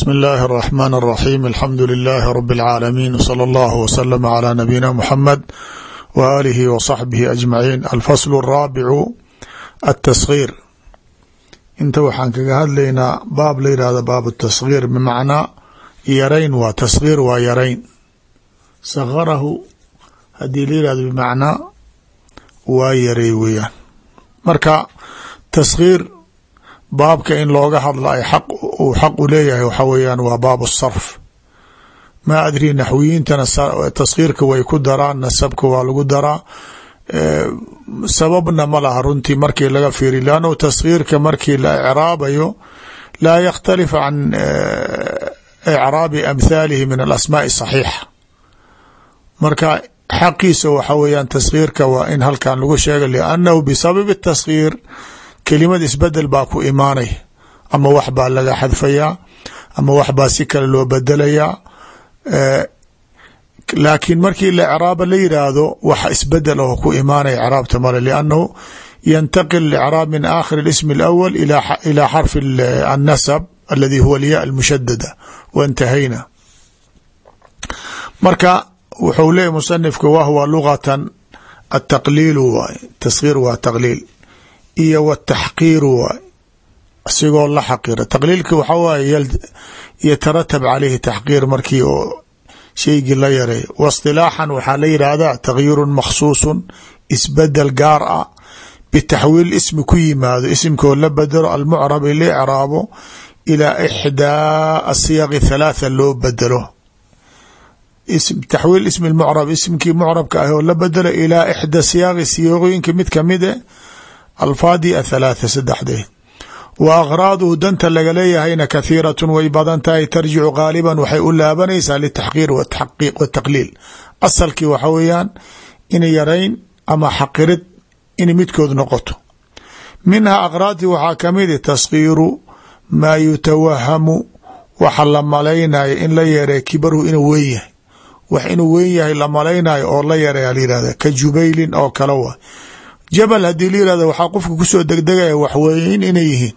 bsmi اllahi الرحmn الرaxيm alxamdu لilaahi rb اlcaalamiin wslى اllah wslm عlى nabiyina mxamed w alihi w صaxbihi ajmaciin alfasl الraabicu aلtasغيir inta waxaan kaga hadlaynaa baab la yihahdo baab الtasغيir bmacnaa yarayn waa tasغيir waa yarayn sagarahu hadii la yihahdo bmacnaa waa yaray weeyaan marka tasغيir baabka in looga hadla ay xaq uu xaq u leeyahay waxa weeyaan waa baab sarf. Maa adri naxwiyiintana taskiirka way ku daraan nasabka waa lagu daraa. Sababna ma laha runtii markii laga fiiri lannu taskiirka markii la icraabayo laa yakhtalif can icraabi amhaalihi min alasmaaءi saxiixa. Marka xaqiisa waxa weeyaan taskiirka waa in halkan lagu sheega liannahu bisababi taskiir kelimad isbeddel baa ku imaanaya ama wax baa laga xadfayaa ama wax baa si kale loo bedelayaa laakiin markii icraaba la yiraahdo waxa isbeddel oo ku imaanaya craabta male lannahu yantaqil icraab min aakhir ism اlawl ilaa xarfi annasab aladi huwa alya almushadada wاntahayna marka wuxuu leeyay musanifka wahwa lugatan ataqliilu tasgiir waa taqliil iyo wataxqiiru waay isigoo la xaqira taqliilka waxaa waaye yataratab caleyhi taxqiir markii oo shaygii la yareey waistilaaxan waxaa la yidhaahdaa tagyirun makhsuusun isbeddel gaar ah bitaxwiil ismi ku yimaado isimkoo la bedelo almucrab la icraabo ilaa ixdaa asiyaqi thalaatha loo bedelo. Taxwiil ismi mucrab isimkii mucrabka ah oo la bedelo ilaa ixda siyaaqi siyooqooyinka mid kamide alfaadii athalaatha saddexdeed wa akraaduhu danta laga leeyahayna kathiiratun way badan tahay tarjicu gaaliban waxay u laabanaysaa litaxqiir wataqliil asalkii waxa weeyaan in yarayn ama xaqirid in midkood noqoto. Minhaa akraadii waxaa ka mid taskiiru maa yutawahamu waxa la malaynayo in la yareey kibarhu inuu weyn yahay. Wax inuu weyn yahay la malaynayo oo la yareeya ka jubaylin oo kale wa jabal haddii la yihahdo waxaa qofka ku soo degdegaya waxweyn inay yihiin.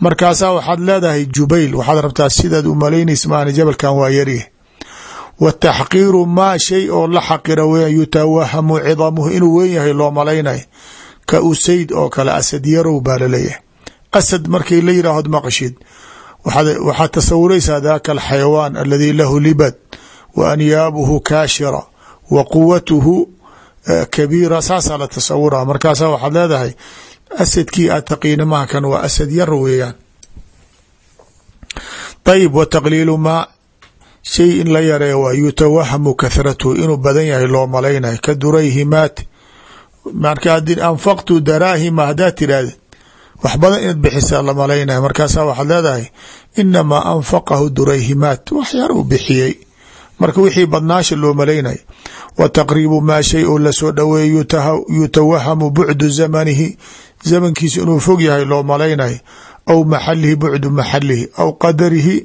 Markaasaa waxaad leedahay jubayl waxaad rabtaa sidaad u malaynaysa maana jabalkan waa yaryahay wa taxqiiru maa shay oo la xaqira weya yutawahamu cidamuhu inuu weyn yahay loo malaynayo. Ka usayd oo kale asad yarow baa la leeyahay asad markii la yidhaahod maqashid waxaad tasawuraysaa daka alxayawaan aladi lahu libad wa anyaabuhu kaashira wa quwatuhu kabiira saasaa la tasawura markaasa waxaad leedahay asadkii aad taqiina maha kan waa asad yar weeyaan. Ayib wa taqliilu maa shay in la yareeyo waa yutawahamu kathratuhu inuu badan yahay loo malaynayo. Ka durayhimaat marka haddii anfaqtu daraahima haddaad tirahdid wax badan inaad bixisaa la malaynaya markaasa waxaad leedahay inamaa anfaqahu durayhimaat. Wax yar uu bixiyey marka wixii badnaasha loo malaynaya wa taqriibu maa shay oo la soo dhoweeyo yutawahamu bucdu zamanihi zamankiisa inuu fog yahay loo malaynayo aw maxalihi bucdu maxalihi aw qadarihi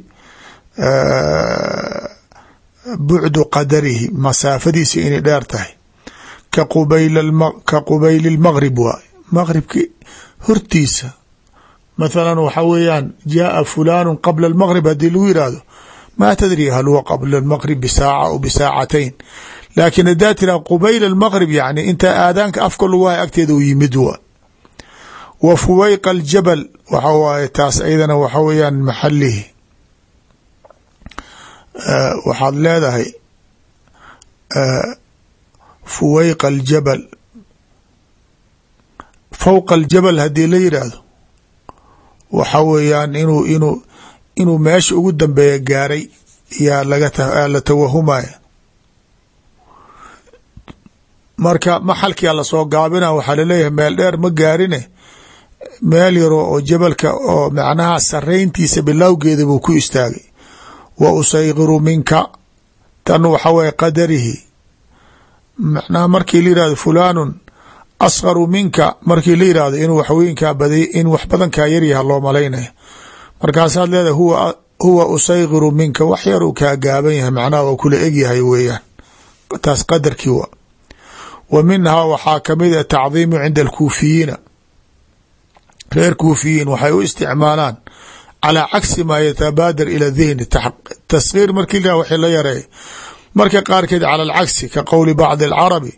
bucdu qadarihi masaafadiisa inay dheer tahay. Ka qubayli lmaqrib waay maqribki hortiisa mathalan waxa weeyaan jaaa fulaanu qabla almaqrib haddii lagu yidhaahdo ma tadri hal huwa qabla almaqrib bisaaca aw bisaacatayn laakiin hadaa tira qubayl almaqrib yani inta aadaanka afka lagu hay agteeda u yimid wa wa fuwayqa aljabal waxa waaye taas ayadana waxa weeyaan maxalihi waxaad leedahay fuwayqa aljabal fowqa aljabal haddii la yidhaahdo waxa weeyaan inuu inuu inuu meesha ugu dambeeya gaaray yaa laga la tawahumaya marka maxalkia la soo gaabina waxaa la leeyahay meel dheer ma gaarine. Meel yaro oo jabalka oo macnaha sarayntiisa bilowgeeda buu ku istaagay. Wa usayqiru minka tan waxa weye qadarihi. Macnaha markii la yihahdo fulaanun asqaru minka markii la yihahdo inuu waxweynkaa baday in wax badan kaa yaryaha loo malaynaya markaasaad leedahay huwa huwa usayqiru minka. Wax yar uu kaa gaaban yahay macnaha waa kula egyahay weeyaan. Taas qadarkii wa wa minhaa waxaa ka mid a tacdiimu cinda alkuufiyiina. Reer kuufiyiin waxay u isticmaalaan calaa cagsi maa yatabaadir ila dihni. Taskhiir markii la waxay la yareey marka qaarkeed cala alcagsi ka qowli bacdi alcarabi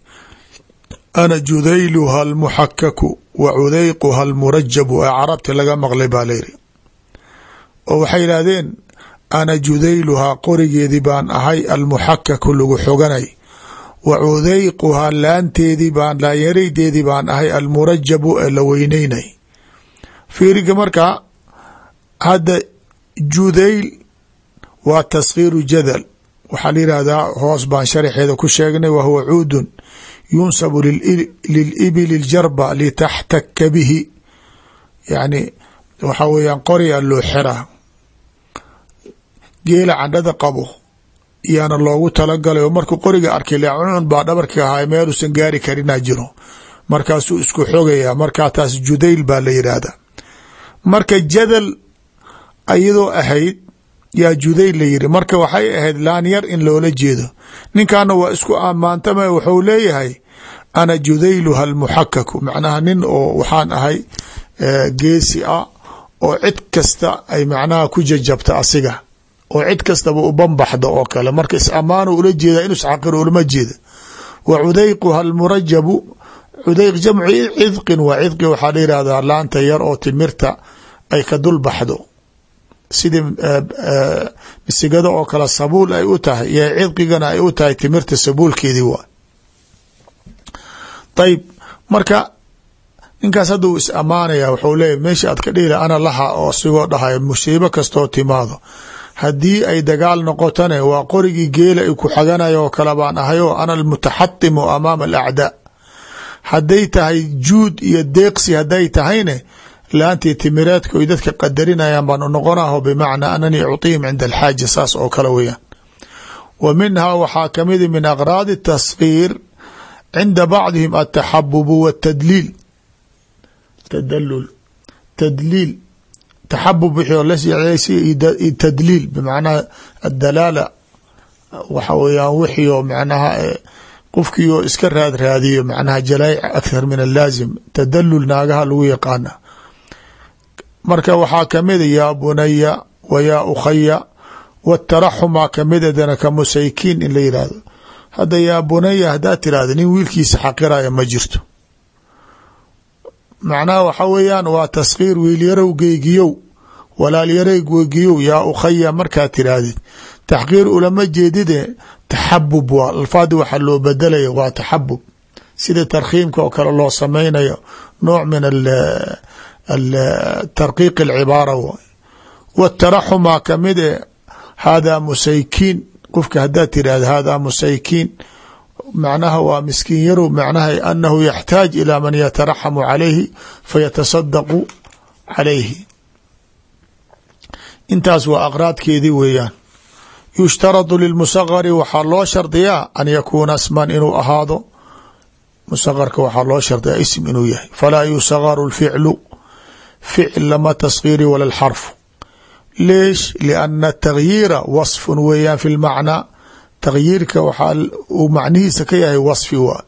ana judayluha almuxakaku wa cudayquha almurajabu ee carabti laga maqlay baa layiri oo waxay yidhaahdeen ana judayluhaa qorigeedii baan ahay almuxakaku lagu xoganay wa cudayquhaa laanteedii baan laanyaraydeedii baan ahay almurajabu ee la weyneynay fiiriga markaa hadda judayl waa taskhiiru jadal. Waxaa la yihahdaa hoos baan sharaxeeda ku sheegnay wa huwa cuudun yunsabu lilibili ljarba litaxtaka bihi. Yani waxaa weeyaan qoriga loo xiraa geela candhada qabo yaana loogu talagalay oo markuu qoriga arkay lecuncun baa dhabarka ahay meeluusan gaari karinaa jiro. Markaasuu isku xogayaa markaa taas judayl baa la yidhaahda marka jadal ayadoo ahayd yaa judayl la yiri marka waxay ahayd laan yar in loola jeedo. Ninkaana waa isku ammaantama wuxuu leeyahay ana judayluha almuxakaku macnaha nin oo waxaan ahay geesi ah oo cid kasta ay macnaha ku jajabta asiga oo cid kastaba u banbaxdo oo kale. Marka is ammaano ula jeeda inu isxaqiro ulama jeeda. Wa cudayquha almurajabu cudayq jamcu cidqin waa cidqi waxaa la yihahdaa laanta yar oo timirta ay ka dul baxdo. Sidii misigada oo kale sabuul ay u tahay iyo cidqigana ay u tahay timirta sabuulkeedii waa. Ayb marka ninkaas hadda is ammaanaya wuxuu leeyahy meesha aad ka dhihila ana laha oo sigoo dhahay musiibo kastoo timaado haddii ay dagaal noqotane waa qorigii geela ay ku xaganaya oo kale baan ahay oo ana almutaxatimu amaama alacdaa hadday tahay juud iyo deeqsi hadday tahayne laantii timireedka oy dadka qadarinayaan baan noqonaho bimacnaa ananii ucطihim cinda alxaaja saas oo kale weyaan wa minhaa waxaa kamida min aqraadi taskhiir cinda bacdihim altaxabubu watadliil tadalul tadliil taxabub wixii oo lasjeclaysi tadliil bimacnaha adalaala waxa weyaan wixii oo macnaha qofkii oo iska raad raadiyo macnaha jalaayic akhar min alaazim tadalul naagaha lagu yaqaana. Marka waxaa kamida yaa bunaya wa yaa ukhaya wataraxumaa kamidadana ka musaykiin in la yihahdo hadda yaa bunaya haddaad tirahdo nin wiilkiisa xaqiraya ma jirto macnaha waxa weeyaan waa taskhiir wiilyarow geygiyow walaalyaray geygiyow yaa ukhaya markaad tirahdid taxqiir ulama jeedide taxabub waa alfaadi waxaa loo bedelaya waa taxabub. Sida tarkhiimka oo kale loo samaynayo nooc min tarqiiq alcibaara w wataraxumaa ka mid e haadaa musaykiin qofka haddaad tirahda haadaa musaykiin macnaha waa miskiin yarow macnaha anahu yaxtaaj ilaa man yataraxamu calayhi fayatasadaqu calayhi. Intaas waa aqraadkeedii weeyaan. Yushtaradu lilmusagari waxaa loo shardiyaa an yakuuna sman inuu ahaado. Musagarka waxaa loo shardiyaa ism inuu yahay. Falaa yusagaru lficlu ficl lama taskhiiri wala lxarfu. Leesh liana taghyiira wasfun weeyaan fi lmacnaa takhyiirka waxaa uu macnihiisa ka yahay wasfi waa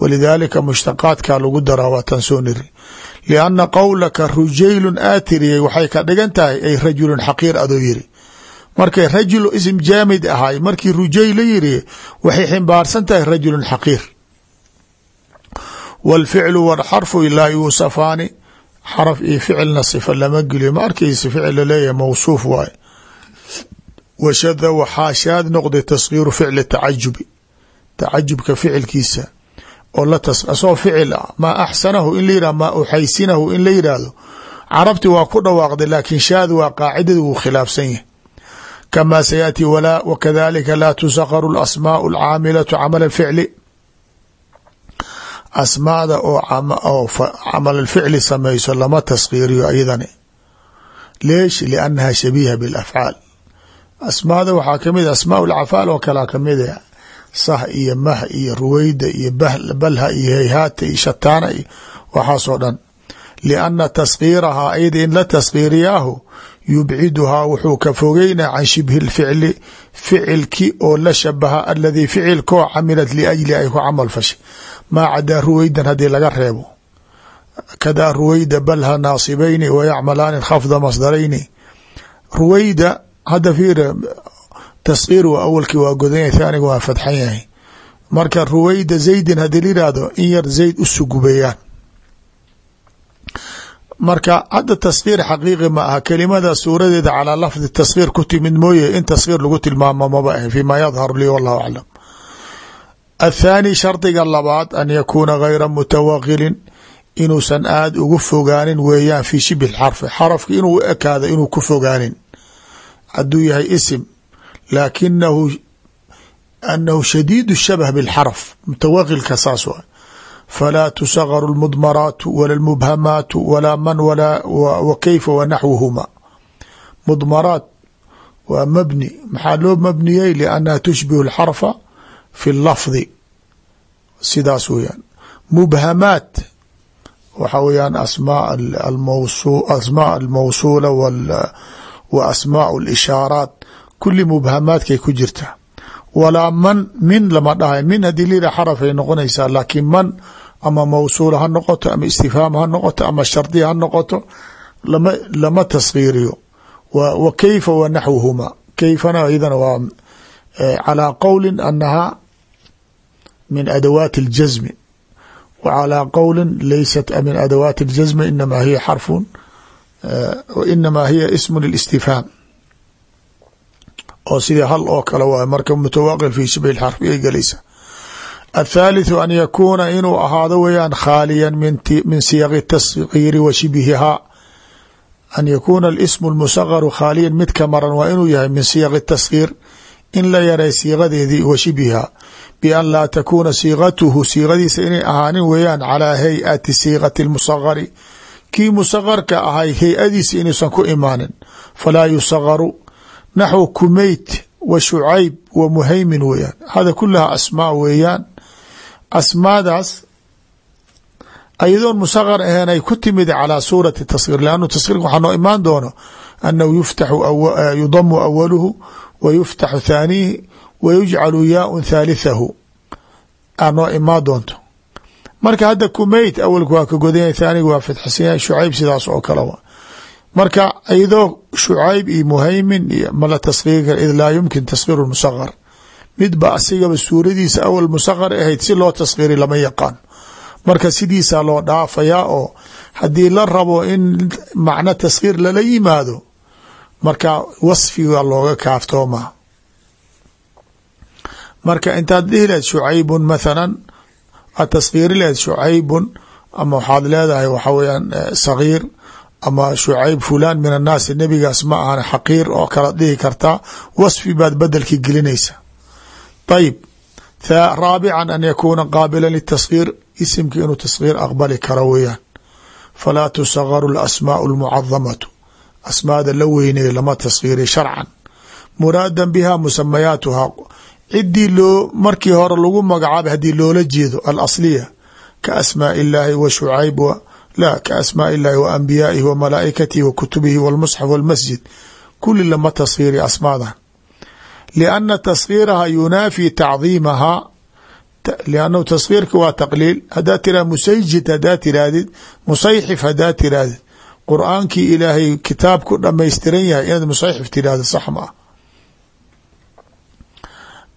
walidaalika mushtaqaadka lagu daraa waa tan soo niri lianna qowlaka rujaylun aa tiriyey waxay ka dhigan tahay ay rajulun xaqiir adoo yiri markay rajul ism jaamid ahay markii rujayl la yiri waxay ximbaarsan tahay rajulun xaqiir wاlficlu wاlxarfu laa yuusafaani xaraf iyo ficilna sifa lama geliyo ma arkaysa ficil la leeyahay mawsuuf waaye washada waxaa shaad noqday taskhiiru ficli tacajubi tacajubka ficilkiisa oo la asoo ficil ah maa axsanahu in la yihah maa uxaysinahu in la yidhaahdo? Carabti waa ku dhawaaqday laakiin shaad waa qaacidada wuu khilaafsan yahay. Kamaa sayaati wakadalika laa tusakaru alasmaau alcaamilatu camal ficli asmaada oo camal ficli samayso lama taskhiiriyo ayadani leesh liannaha shabiiha bilafcaal asmaada waxaa ka mid asmaa lcafaal oo kalea ka mid a sah iyo mah iyo ruweyda iyo balha iyo hayhaata iyo shataana iyo waxaasoo dhan. Lianna taskhiirahaa ayada in la taskhiiriyaahu yubciduhaa wuxuu ka fogeynaa can shibhi lficli ficilki oo la shabaha aladii ficilkoo camilat liajli ay ku camal fashay. Maa cadaa ruweydan haddii laga reebo? Kadaa ruweyda balha naasibayni wayacmalaani khafda masdarayni. Ruwayda hadda fiir taskiir awalkii waa godanya thaaniga waa fadxan yahay. Marka ruwayda zaydin haddii la yihahdo in yar zayd u sugubeeyaan marka hadda taskiir xaqiiqi ma aha kelimada suuradeeda calaa lafdi taskiir ku timid mooye in taskiir lagu tilmaamo maba ahe fima yadharu lii wallahu aclam. Athaani shardiga labaad an yakuuna gayra mutawaqilin inuusan aada ugu fogaanin weeyaan fi shibhi xarfi xarafka inuu u ekaado inuu ku fogaanin hadduu yahay isim laakinahu anahu shadiid shabh bاlxarf mutawaqilka saas wa falaa tusagaru اlmudmaraatu wala اlmubhamaatu walaa man wa kayfa wa naxwuhuma mudmaraat waa mabni maxaa loo mabniyey liannaha tushbihu اlxarfa fi اlafdi sidaas weyaan mubhamaat waxa weyaan asmaa asmaa almawsuula wa asmaau lishaaraat kuli mubhamaadkay ku jirtaa walaa man min lama dhahay min haddii lila xarafay noqonaysaa laakiin man ama mawsuula ha noqoto ama istifhaam ha noqoto ama shardiya ha noqoto lama lama taskhiiriyo wa kayfa wa naxwuhumaa kayfana iyadana waa calaa qowli anahaa min adawaati اljasmi wa calaa qowli laysat min adawaati اljasmi inamaa hiya inama hiya ismu lilistifhaam oo sidii hal oo kale waay marka mutawaqil fi shibhi xarfi ay gelaysa athaalitثu an yakuuna inuu ahaado weyaan khaaliya min siyaqi taskiiri wa shibhihaa an yakuuna اlismu اlmusagaru khaaliyan mid ka maran waa inuu yahay min siyaqi taskiir in la yaray siiqadeedii wa shibhihaa bian laa takuuna siiqatuhu siiqadiisa inay ahaanin weeyaan calaa hay-ati siiqati اlmusagari kii musagarka ahay hay'adiisa inuusan ku imaanin. Falaa yusagaru. Naxw kumeyt wa shucayb wa muhaymin weeyaan. Hada kulaha asmaa weeyaan. Asmaadaas ayadoon musaqar ahaen ay ku timid calaa suurati taskir lannu taskirka waxaa noo imaan doono annahu yuftaxu yudamu awaluhu wa yuftaxu thaanihi wa yujcalu yaaun thaalithahu aa noo imaan doonto marka hadda kumeyt awalku waa ka godanya thaaniga waa fitxsan yahay shucayb sidaas oo kale marka iyadoo shucayb iyo muhaymin iyo mala taskiri kara id laa yumkin taskiru musaqar midba asigaba suuradiisa awal musaqar ahayd si loo taskiri lama yaqaan. Marka sidiisaa loo dhaafayaa oo haddii la rabo in macno taskhiir lala yimaado marka wasfiga looga kaaftooma marka intaad dhihi shucaybun mathalan aad taskhiiri lahayd shucaybun ama waxaad leedahay waxa weyaan sagiir ama shucayb fulaan min annaasi nebigaas ma ahan xaqiir oo kala dhihi kartaa wasfi baad bedelkii gelinaysa ayib raabican an yakuuna qaabila litaskhiir isimka inuu taskhiir aqbali karo weeyaan falaa tusagaru alasmaau almucadamatu asmaada la weyneeye lama taskhiiri sharcan muraadan biha musamayaatuhaa ciddii loo markii hore lagu magacaabay haddii loola jeedo alasliya ka asmaai illaahi wa shucayb la ka asmaai illahi wa anbiyaaihi wa malaaikatihi wa kutubihi walmusxaf walmasjid kuli lama taskhiiri asmaadan lianna taskhiiraha yunaafi tacdiimahaa liannahu taskhiirka waa taqliil haddaad tiraha musayjid haddaad tirahdid musayxif haddaad tirahdid qur'aankii ilaahay kitaab ku yahay inaad musayxif tirahdo sax ah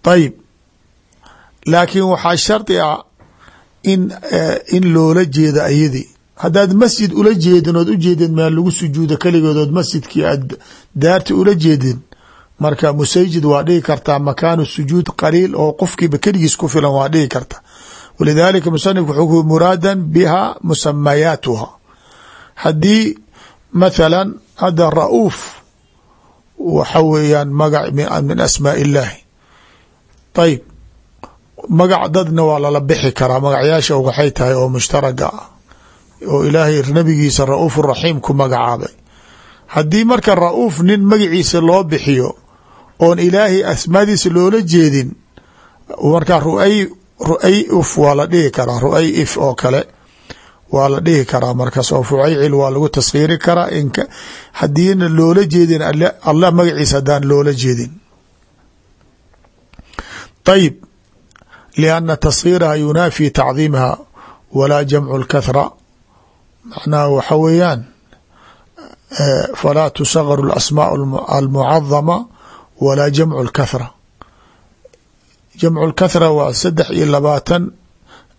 ayib laakiin waxaa shardi ah in in loola jeeda ayadii haddaad masjid ula jeedin ood ujeedin meel lagu sujuudo keligood ood masjidkii aad daarti ula jeedin marka musayjid waa dhihi kartaa makaanu sujuud qaliil oo qofkiiba keligiis ku filan waa dhihi karta walidaalika musanifku wuxuu muraadan biha musamayaatuha haddii mathalan hadda ra'uuf waxa weeyaan magac min asmaa illaahi ayib magac dadna waa lala bixi karaa. Magacyaasha waxay tahay oo mushtaraga ah. Oo ilaahay nabigiisa ra'uuf raxiim ku magacaabay. Haddii marka ra'uuf nin magaciisa loo bixiyo oon ilaahay asmaadiisa loola jeedin markaa ruay ruay uf waa la dhihi karaa. Ruay if oo kale waa la dhihi karaa. Markaas oo fucaycil waa lagu taskhiiri karaa. In hadiina loola jeedin allah magaciisa haddaan loola jeedin ayib lianna taskhiiraha yunaafi tacdiimaha walaa jamcu lkathra macnaha waxa weeyaan falaa tusagaru alasmaa almucadama walaa jamcu lkathra jamcu lkathra waa saddex iyo labaatan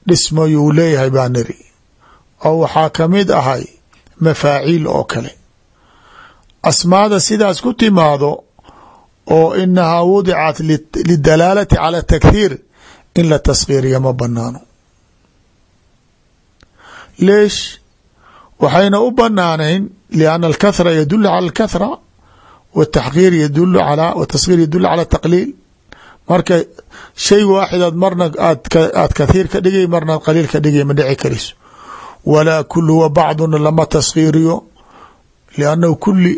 dhismayuu leeyahay baa niri oo waxaa ka mid ahay mafaaciil oo kale asmaada sidaas ku timaado oo inahaa wudicat lidalaalati cala takhiir in la taskhiiriya ma banaano leesh waxayna u banaanayn lianna alkathra yadulu cala alkathra wataxqiir yadulu ala wataskhiir yadulu cala taqliil marka shay waaxidaad marna aad kathiir ka dhigay marna ad qaliil ka dhigay ma dhici karayso walaa kulu wa bacduna lama taskhiiriyo liannahu kuli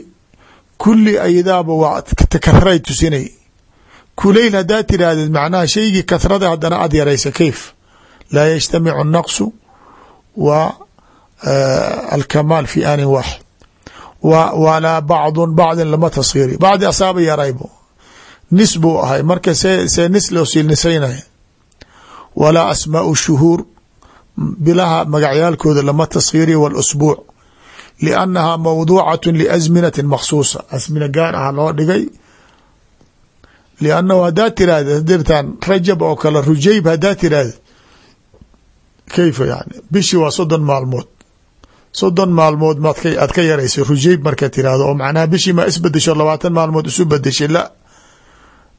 kuli ayadaaba waa kahray tusinay. Kulayl haddaad tiraahdeed macnaha shaygii kathrada haddana aad yaraysa kayf? Laa yajtamicu naqsu wa alkamaal fi anin waaxid. Walaa bacdun bacdin lama taskhiiriyo bacdi asaaba yaraybo. Nis buu ahay. Marka see see nis loo silnisaynaya walaa asmaau shuhuur. Bilaha magacyaalkooda lama taskhiiriyo walusbuuc liannaha mawduucat liasminatin makhsuusa asmina gaar ah loo dhigay liannahu haddaad tiraahda dirtaan rajab oo kale rujayb haddaad tiraahda kayfa yani bishii waa soddon maalmood soddon maalmood maad aad ka yaraysay rujayb marka tirahdo oo macnaha bishii ma isbedesho labaatan maalmood isu bedeshay la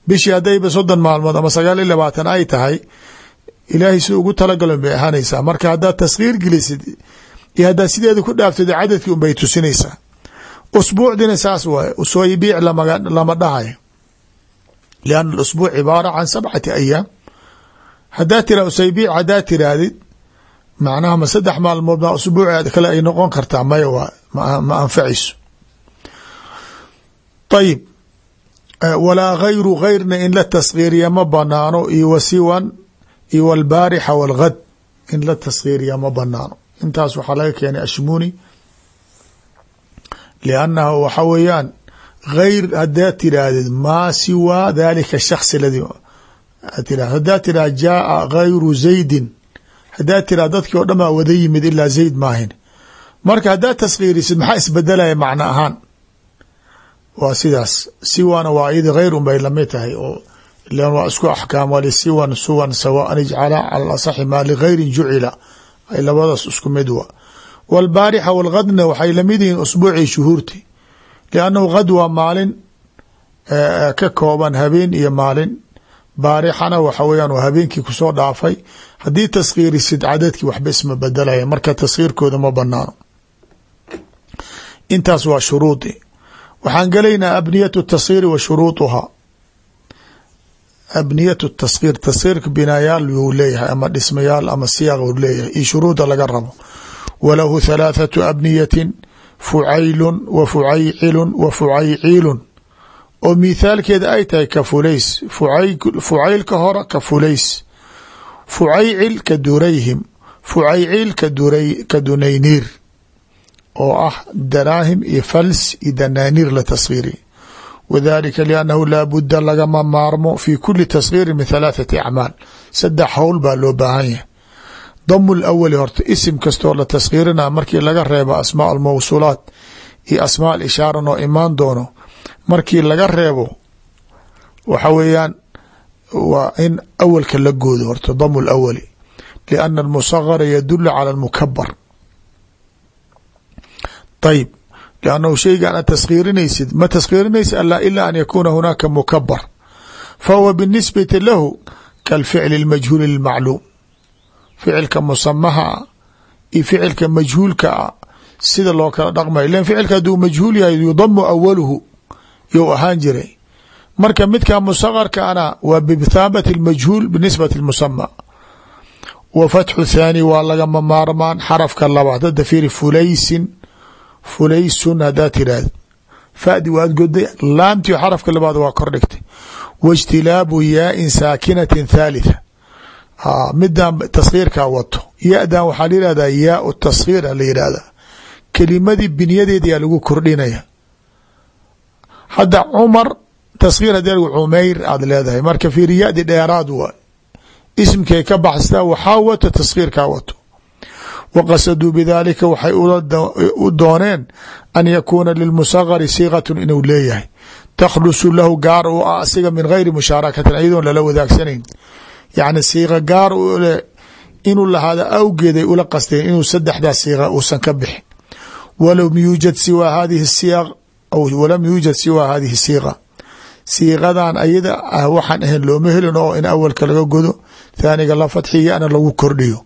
bishii haddayba soddon maalmood ama sagaal iyo labaatan ay tahay ilaahay si ugu talagalo bay ahaanaysaa marka gelisid iyo haddaad sideeda ku dhaaftid cadadkii unbay tusinaysaa. Usbuucdina saas waay usooyibiic lama dhahayo lianna alusbuuc cibaara can sabcati ayaam. Haddaad tira usaybiic haddaad tirahdid macnaha ma saddex maalmood ma usbuuc kale ay noqon kartaa maya waa ma anfacayso ayib walaa gayru gayrna in la taskhiiriya ma banaano iyo wasiwan iyo walbaarixa walgad in la taskhiiriya ma banaano intaas waxaa laga keenay ashmuni liannahu waxa weeyaan gayr haddaad tiraahdeed maa siwaa dalika shaksi ladi haddaad tiraha jaaa gayru zaydin haddaad tiraha dadkii o dhan baa wada yimid ilaa zayd maahin marka haddaad taskhiirisid maxaa isbedelaya macno ahaan? Waa sidaas. Siwana waa iyadi gayr un bay la mid tahay oo ilan waa isku axkaam walisiwan suwan sawaan ijcala cala asaxi maa ligayrin jucila labadaas isku mid wa. Walbaarixa walgadna waxay la mid yihiin usbuucii shuhuurti liannahu gad waa maalin ka kooban habeen iyo maalin. Baarixana waxa weyaan waa habeenkii ku soo dhaafay. Haddii taskhiirisid cadadkii waxba isma bedelaya marka taskhiirkooda ma banaano intaas waa shuruudi waxaan gelaynaa abniyatu taskhiiri wa shuruuduhaa abniyatu taskhiir taskhiirka binaayaal yuu leeyahay ama dhismayaal ama siyaaq u leeyahay iyo shuruuda laga rabo. Walahu halaathatu abniyatin fucaylun wa fucaycilun wa fucayciilun oo mithaalkeeda ay tahay ka fulays fucaylka hore ka fulays. Fucaycil ka durayhim fucayciil ka dunayniir oo ah daraahim iyo fals iyo danaaniir la taskhiiri wdalika liannahu laa budda lagama maarmo fi kuli taskhiiri min halaathati acmaal saddex howl baa loo baahan yahay damu lawali horta isim kastoo la taskhiirina markii laga reebo asmaa almawsuulaat iyo asmaa alishaara noo imaan doono markii laga reebo waxa weeyaan waa in awalka la goodo horta damu lawali lianna almusagara yadulu cala almukabar ayib lannahu shaygan aad taskhiirinaysid ma taskhiirinaysid ala ila an yakuuna hunaaka mukabar fahuwa binisbati lahu kalficli اlmajhuuli اlmacluum ficilka musamaha ah iyo ficilka majhuulka ah sida loo kala dhaqmayo len ficilka haduu majhuul yahay yudamu awaluhu you ahaan jiray marka midka musakarkaana waa bithaabati اlmajhuul binisbati اlmusama wa fatxu thaani waa lagama maarmaan xarafka labaad hadda fiiri fulaysin fulaysun haddaa tiraahd fadi waad goday laamtii xarafka labaad waa kor dhigtay. Waijtilaabu yaain saakinatin thaalitha midan taskhiirkaa wato. Ya-dan waxaa la yihahdaa yaau taskhiir a la yihahdaa kelimadii binyadeediyaa lagu kordhinaya. Hadda cumar taskhiir lagu cumeyr aad leedahay. Marka ya-di dheeraad waa isimkay ka baxstaa waxaa wato taskhiirkaa wato wa qasaduu bidaalika waxay u dooneen an yakuuna lilmusagari siiqatun inuu leeyahay takhlusu lahu gaar u ah asiga min gayri mushaarakatin iyadoon lala wadaagsanayn yacni siiqa gaar u leh inuu lahaada awgeeday ula qasteen inuu saddexdaas siiqa uusan ka bixin walam yuujad siwaa hadihi siyaq walam yuujad siiqadan ayada ah waxaan ahayn looma helin oo in awalka laga godo thaaniga la fadxiyana lagu kordhiyo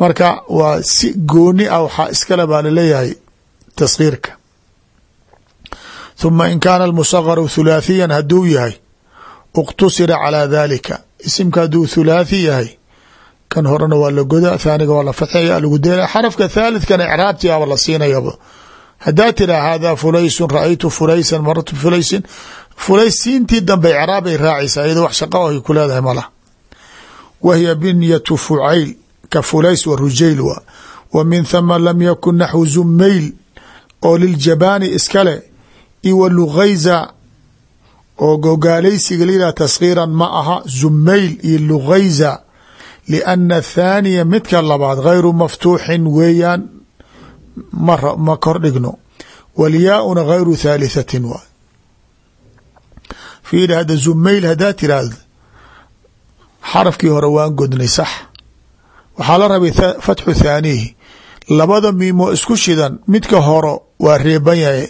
marka waa si gooni ah waxaa iskale baa la leeyahay taskiirka huma in kaana almusagaru thulaathiyan hadduu yahay اqtusira calى dalika isimka hadduu thulaathi yahay kan horena waa la goda thaaniga waa la fadxaya lagu dela xarafka thalithkana icraabti aba la siinayaba hadaa tiraa hada fulaysun ra'aytu fulaysan maratu fulaysin. Fulays siintii dambe icraabay raacaysaa iyado wax shaqa ay ku leedahay malah wa binyatu fucayl ka fulays wa rujayl wa wa min thama lam yakun naxwu zumayl oo liljabaani iskale iwa lugayza oo gogaalaysiga layidhah taskiiran ma aha zumayl iyo lugayza liana athaaniya midka labaad gayru maftuuxin weeyaan ma kor dhigno walyaa-una gayru thaalithatin waay fiiri hadda zumayl haddaa tiraahdo xarafkii hore waan godnay sax waxaa la rabay fatxu thaanihi labada miimoo isku shidan midka horo waa reeban yahay.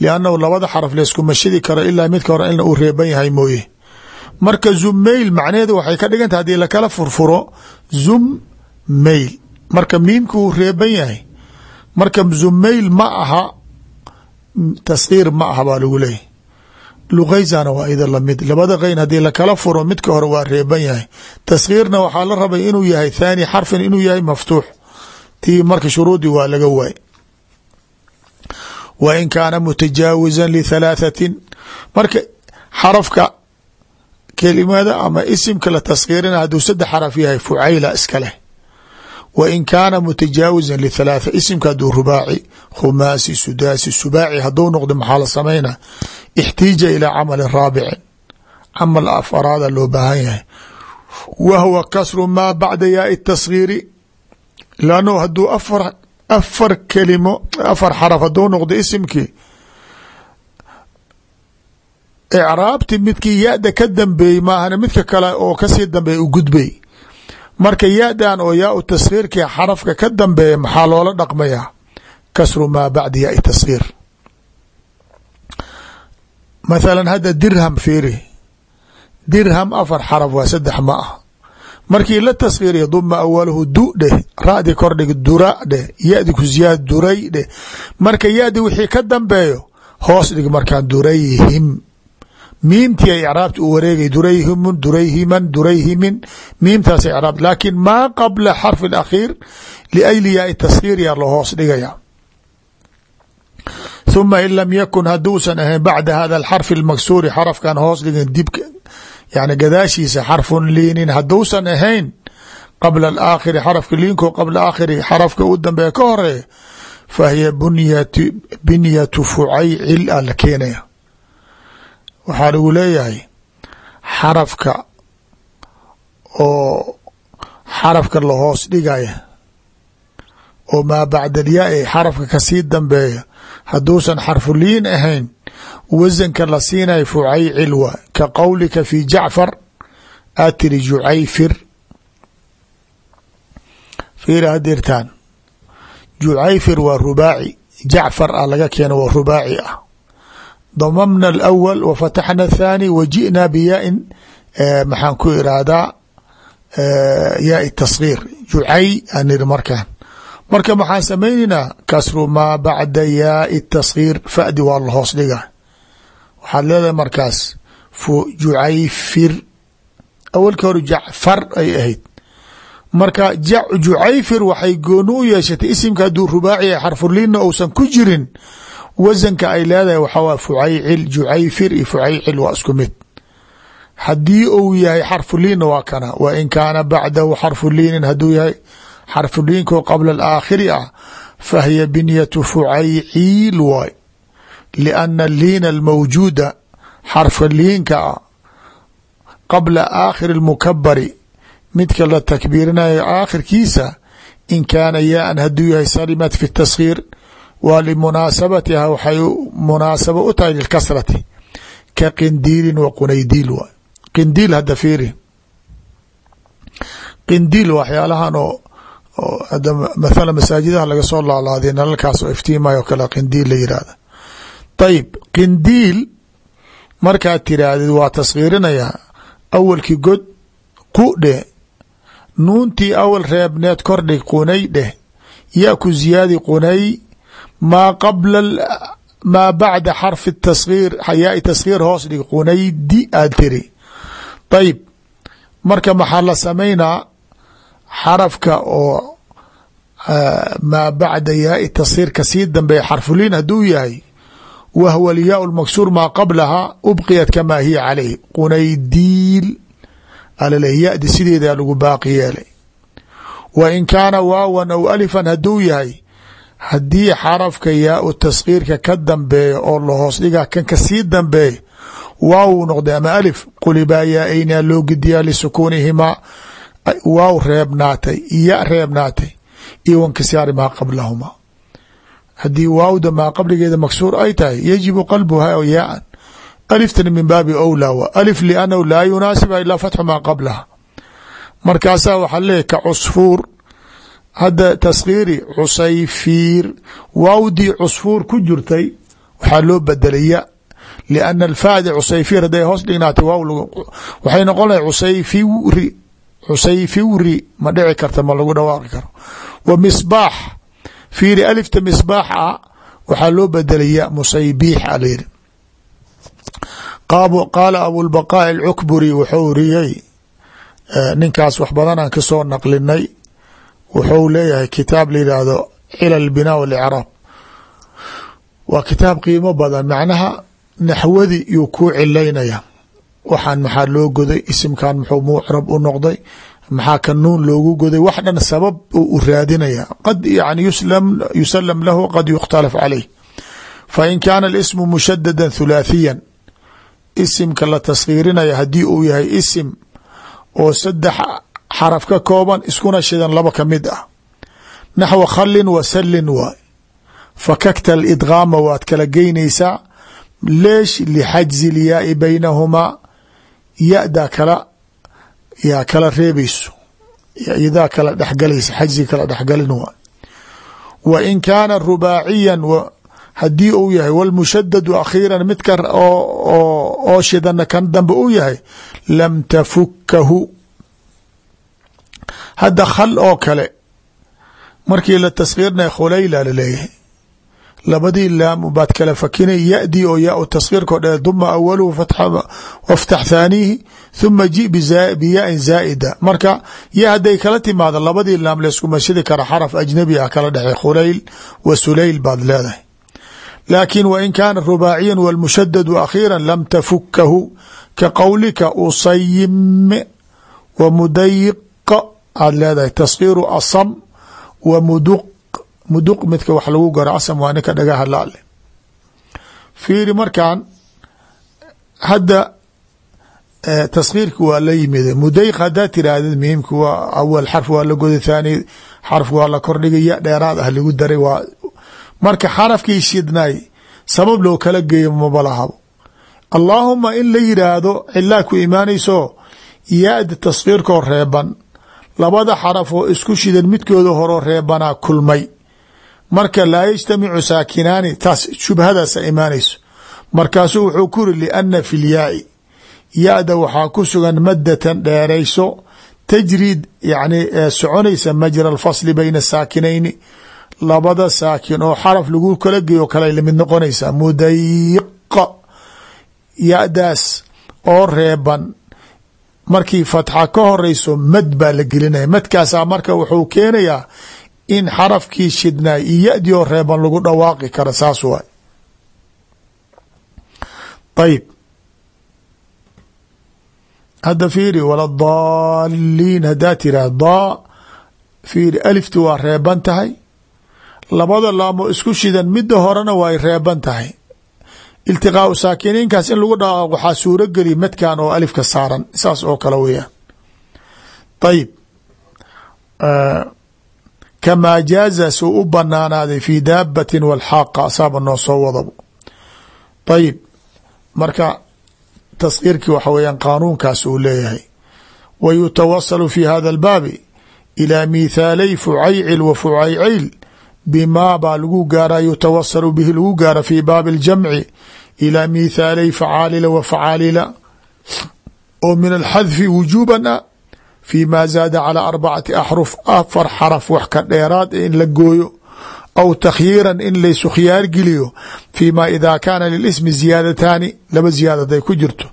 Liannahu labada xaraf layskuma shidi karo ilaa midka hore in uu reeban yahay mooye. Marka zumayl macnaheedu waxay ka dhigantah haddii lakala furfuro zum mayl marka miimka uu reeban yahay. Marka zumayl ma aha taskiir ma aha baa lagu leeyahy luqaysana waa ida la mid labada qeyn haddii lakala furo midka hore waa reeban yahay. Taskiirna waxaa la rabay inuu yahay thaani xarfin inuu yahay maftuux. Tii marka shuruudii waa laga waay wa in kaana mutajaawizan lithalaahatin marka xarafka kelimada ama isimka la taskiirina hadduu saddex xaraf yahay fucayla iska leh wa in kaana mutajaawizan lithalaatha isimka hadduu rubaaci khumaasi sudaasi subaaci hadduu noqdo maxaa la samayna? Ixtiija ilaa camalin raabicin. Camal afaraada loo baahan yahay. Wa huwa kasru maa bacda yaai taskhiiri lannu hadduu afar afar kelimo afar xaraf hadduu noqdo isimkii icraabti midkii ya-da ka dambeeyey maahana midka kale oo ka sii dambeeya u gudbay marka ya-dan oo yaa u taskhiirkii xarafka ka dambeeya maxaa loola dhaqmayaa? Kasru maa bacda yaai taskhiir mathalan hadda dirham fiiri. Dirham afar xaraf waa saddex ma ah markii la taskhiiriya duma awalahu du dheh radi kordhig dura dheh yadi ku ziyaad duray dheh marka yadi wixii ka dambeeyo hoos dhig markaan durayhim miimtii ay icraabta u wareegay durayhimun durayhiman durayhimin miimtaas icraab laakiin maa qabla xarfi اakhiir liajli yaai taskhiir yaa la hoos dhigaya ثuma in lam yakun haduusan ahayn bacda hada اxarfi اlmaksuuri xarafkan hoos dhigin dib yani gadaashiisa xarfun liinin haduusan ahayn qabla aakhiri xarafka liinko qabla aakhiri xarafka u dambeeya ka horeeya fahiya binyatu fucaycil a la keenaya waxaa lagu leeyahay xarafka oo xarafka la hoos dhigaya oo maa bacda alyaa e xarafka ka sii dambeeya. Hadduusan xarfuliin ahayn wasanka la siinaya fucaycil waa ka qowlika fi jacfar aad tiri jucayfir fiira hadirtaan jucayfir waa rubaaci jacfar ah laga keeno waa rubaaci ah damamna alawal wa fataxna athaani wa ji'naa biyaa-in maxaan ku irahdaa yaai taskhiir jucay aan iri markaan marka maxaan samayneynaa kasru maa bacda yaai taskhiir fadi waa la hoos dhiga waxaad leedahay markaas jucayfir awalka hore jacfar ay ahayd marka jucayfir waxay gooni u yeeshatay isimka hadduu rubaaciya xarfuliinna uusan ku jirin wasanka ay leedahay waxaa fucaycil jucayfir iyo fucaycil waa isku mid. Haddii uu yahay xarfuliinna waa kana wa in kaana bacdahu xarfuliinin hadduu yahay xarfuliinko qabla alaakhiri ah fahiya binyatu fucayciil waay. Lianna liina almawjuuda xarfa liinka ah qabla aakhiri اlmukabari midka la takbiirinayo aakhirkiisa in kaana yaaan yahay salimat fi taskhiir waa limunaasabatiha waxay munaasabo u tahay lilkasrati ka qindiilin wa qunaydiil waay qindiil hadda fiiri. Qindiil waxyaalahan oo mathala masaajidaha laga soo laalaaday nalalkaas oo iftiimayo kale qindiil la yirahda ayib qindiil markaad tirahdid waa taskhiirinayaa awalkii god ku dheh nuuntii awal reebneed kordhig qunay dheh yaa ku ziyaadi qunay maa qabla maa bacda xarfi taskhiir yaai taskhiir hoos dhig qunaydi aad tiri ayib marka maxaa la samaynaa xarafka oo maa bacda yaai taskhiir ka sii dambeeya xarfuliin hadduu yahay wahwa alyaau lmaksuur maa qablaha ubqiyat kamaa hiya caleyh qunaydiil alale yadi sideedaa lagu baaqi yeelay wa in kaana waawan aw alifan hadduu yahay haddii xarafka yaau taskhiirka ka dambeeya oo lahoos dhiga kan ka sii dambeeya waaw noqday ama alif qulibaa yaa-aynaa loo gediyaa lisukuunihimaa waaw reebnaatay ya reebnaatay iyo wankisiyaari maa qablahumaa haddii waawda maa qabligeeda maksuur ay tahay yajibu qalbuha yaaan aliftan min baabi owlaa w alif liannahu laa yunaasiba ilaa fatxu maa qablaha. Markaasaa waxaa leeyahy ka cusfuur hadda taskhiiri cusayfiir waawdii cusfuur ku jirtay waxaa loo bedelay ya liana alfaadi cusayfiir hadday hoos dhignaatay waaw waxay noqon lahay cusayfiwri ma dhici karta ma lagu dhawaaqi karo. Wa misbaax fiiri alifta misbaax ah waxaa loo bedelay ya musaybiix a layidhi qaala abulbaqaa alcukburi wuxuu riyey ninkaas wax badanaan ka soo naqlinay wuxuu leeyahay kitaab la yidhaahdo cilal binaa walicraab waa kitaab qiimo badan macnaha naxwadi yuu kuu cilaynaya waxaan maxaa loo goday isimkan muxuu mucrab u noqday maxaa ka nuun loogu goday wax dhan sabab u raadinaya qad yani yusalam lahu qad yukhtalaf caleyh fa in kaana alismu mushadada thulaathiyan isimka la taskhiirinaya haddii uu yahay isim oo saddex xaraf ka kooban iskuna shidan laba ka mid ah. Naxwa khallin wa sallin waay fakakta alidgaama waad kala geynaysaa leesh lixajzi lyaai baynahumaa yadaa kala yaa kala reebayso. Yadaa kala dhexgalaysa xajzi kala dhexgalin waay wa in kaana rubaaciyan haddii uu yahay wاlmushadadu akhiira midka oo shidana kan dambe uu yahay lam tafukahu hadda khal oo kale. Markii la taskhiirnay khulayla la leeyahay labadii laam baad kala fakinay yadii oo yaa taskhiirko dhe duma awaluhu waftax thaaniihi thuma ji biyain zaa'ida. Marka ya hadday kala timaado labadii laam laysku mashidi kara xaraf ajnabi ah kala dhexey khulayl wa sulayl baad leedahay. Laakin wain kaana rubaaciya wاlmushadadu akhiira lam tafukahu ka qowlika mudayiq aad leedahay taskhiiru asam wa muduq muduq midka wax lagu garo asam waa ninka dhagaha laale fiiri markan hadda taskhiirka waa la yimid. Mudayiq haddaa tiraahdeed muhiimka waa awal xarf waa la goday thaani xarf waa la kordhigay dheeraad ah lagu daray waa marka xarafkii shidnay sabab loo kala geeyo mabalahabo allaahuma in la yiraahdo cilaa ku imaanayso yaada taskhiirkoo reeban labada xaraf oo isku shidan midkooda horoo reebanaa kulmay. Marka laa yajtamicu saakinaani taas shubhadaasa imaanayso. Markaasuu wuxuu ku iri liana fi lyaai ya-da waxaa ku sugan maddatan dheerayso tajriid yani soconaysa majra alfasli bayna saakinayni. Labada saakin oo xaraf lagu kala geeyo kale la mid noqonaysaa mudayiqa ya-daas oo reeban markii fatxa ka horeyso mad baa la gelinaya. Madkaasaa marka wuxuu keenayaa in xarafkii shidnaay iyo ya-dii oo reeban lagu dhawaaqi karo saas waay ayib hadda fiiri waladaliin haddaa tiraah daa fiiri alifti waa reeban tahay. Labada laamo isku shidan midda horena way reeban tahay iltiqaau saakiniinkaas in lagu dhawaaq waxaa suuro geliya madkan oo alifka saaran saas oo kale weeyaan. Ayib kamaa jaaza suu u banaanaaday fi daabatin walxaaqa asaaba noo soo wadabo ayib marka taskiirkii waxa weeyaan qaanuunkaas uu leeyahay. Wa yutawasalu fi hada albaabi ilaa mithaalay fucaycil wa fucaycil bimaa baa lagu gaara yutawasalu bihi lagu gaara fi baabi اljamci ilaa mithaalay facaalila wa facaalila oo min alxadfi wujuuban ah fi ma zaada calى arbacati axruf afar xaraf wax ka dheeraad in la gooyo aw takhyiiran in laysu khiyaar geliyo fi ma ida kaana lilismi ziyaadataani laba ziyaada haday ku jirto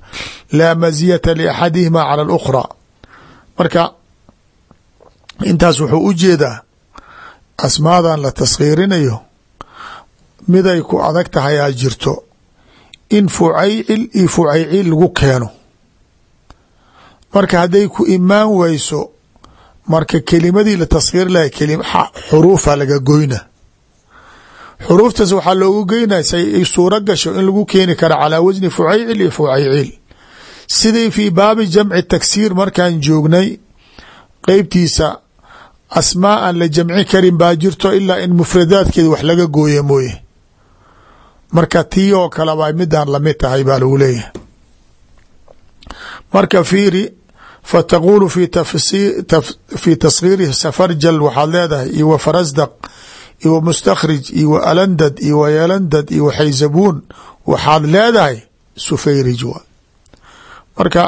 laa maziyata liaxadihima cala اlukhra marka intaas wuxuu u jeedaa asmaadan la taskhiirinayo miday ku adag tahay aa jirto in fucaycil iyo fucaycil lagu keeno. Marka hadday ku imaan weyso marka kelimadii la taskhiir lahay xuruufa laga goyna. Xuruuftaas waxaa loogu geynaya say ay suuro gasho in lagu keeni kara calaa wasni fucaycil iyo fucaycil. Sidii fii baabi jamci taksiir markaan joognay qeybtiisa asmaa aan la jamci karin baa jirto ilaa in mufradaadkeeda wax laga gooye mooye marka tii oo kale baa midaan la mid tahay baa lagu leeyahay. Marka fiiri fataquulu fi taskhiiri safarjal waxaad leedahay iyo wa farasdaq iyo wa mustakhrij iyo wa alandad iyo wa yalandad iyo wa xayzabuun waxaad leedahay sufayrij wa marka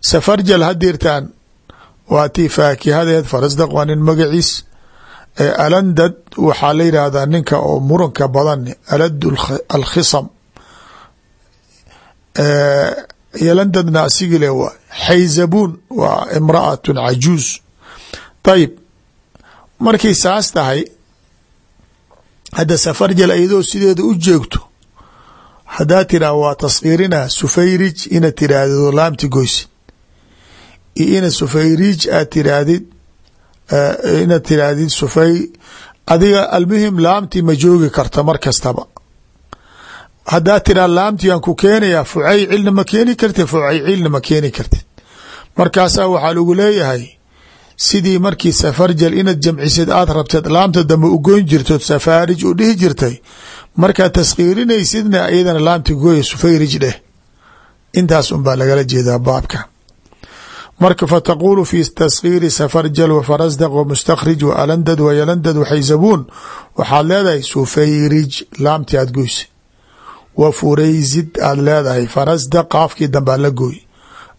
safarjal hadirtaan waa tii faakihadeed farasdaq waa nin magaciis alandad waxaa la yidhaahdaa ninka oo muranka badan alad alkhisam. Yalandadna asigi le waa xayzabuun waa imra'atun cajuuz. Ayib markay saas tahay hadda safarjal iyadoo sideeda u jeegto haddaa tiraa waa taskhiirina sufayrij ina tiraahdo laamti goysid. Iyo ina sufayrij aad tiraahdid inaad tiraahdid sufay adiga almuhim laamtii ma joogi karta mar kastaba. Haddaa tiraa laamtii aan ku keenayaa fucaycilna ma keeni kartid fucaycilna ma keeni kartid. Markaasaa waxaa lagu leeyahay sidii markii safarjal inaad jamcisid aad rabteed laamta dambe u goyn jirtood safaarij u dhihi jirtay markaad taskhiirinaysidna iyadana laamti gooya sufayrij dheh intaas unbaa lagala jeedaa baabka marka fataquulu fi taskhiiri safarjal wa farasdaq wa mustakhrij wa alandad wa yalandad wa xayzabuun waxaad leedahay sufayrij laamti aad goysa wa furaysid aad leedahay farasdaq qaafkii dambaa la gooy.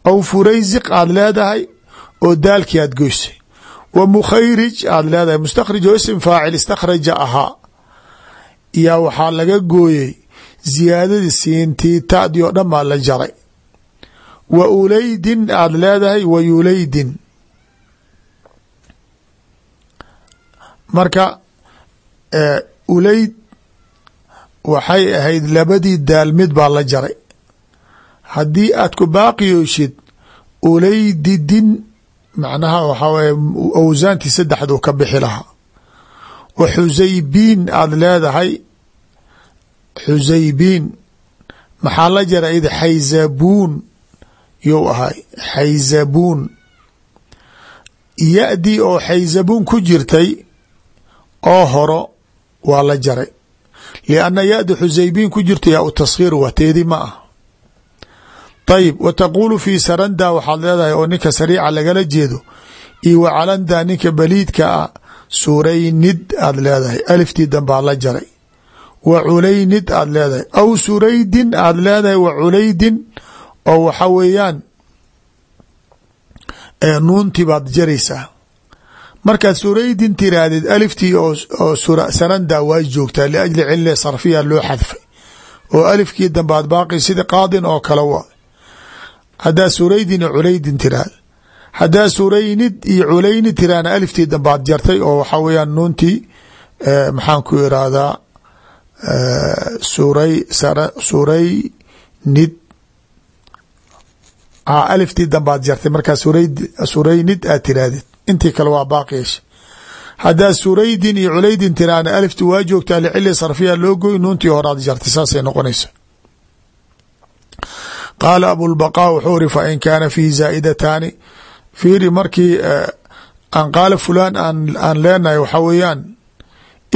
Aw furaysiq aad leedahay oo daalkii aad goysay wa mukhayrij aad leedahay mustakhrij oo isim faacil istakhraja ahaa yaa waxaa laga gooyey ziyaadadii siintii tadii oo dhan la jaray wa ulaydin aada leedahay wa yulaydin. Marka ulayd waxay ahayd labadii daal mid baa la jaray. Haddii aad ku baaqiyooshid ulaydidin macnaha waxaa weye awsaantii saddexduu ka bixi lahaa. Wa xusaybiin aada leedahay xusaybiin. Maxaa la jara id xayzabuun you ahay xayzabuun ya-dii oo xayzabuun ku jirtay oo horo waa la jaray. Lianna ya-di xusaybiin ku jirta yaa u taskhiir waa teedi ma ah. Ayib wa taquulu fii saranda waxaad leedahay oo ninka sariica lagala jeedo iyo wa calanda ninka baliidka ah suraynid aad leedahay aliftii dambaa la jaray. Wa culaynid aad leedahay aw suraydin aad leedahay wa culaydin oo waxa weeyaan nuuntii baad jaraysaa. Markaad suraydin tirahdid aliftii oo saranda waa joogtaa liajli cille sarfiya loo xadfay. Oo alifkii dambaad baaqi sida qaadin oo kale wa. Haddaa suraydin iyo culaydin tiraahd haddaa suraynid iyo culayni tiraahna aliftii dambaad jartay oo waxa weeyaan nuuntii maxaan ku irahdaa suray suraynid aliftii dambaad jartay. Markaa suraynid aad tirahdid intii kale waa baaqi yeesha haddaa iyo culaydin tiraahna alifti waa joogtaa licili sarfiya loo goy nuuntii horaad jartay. Saasay noqonaysa qaala abulbaqaa wuxuu iri fa in kaana fiihi zaa'idataani. Fiiri markii aan qaala fulaan aan leenahay waxaa weeyaan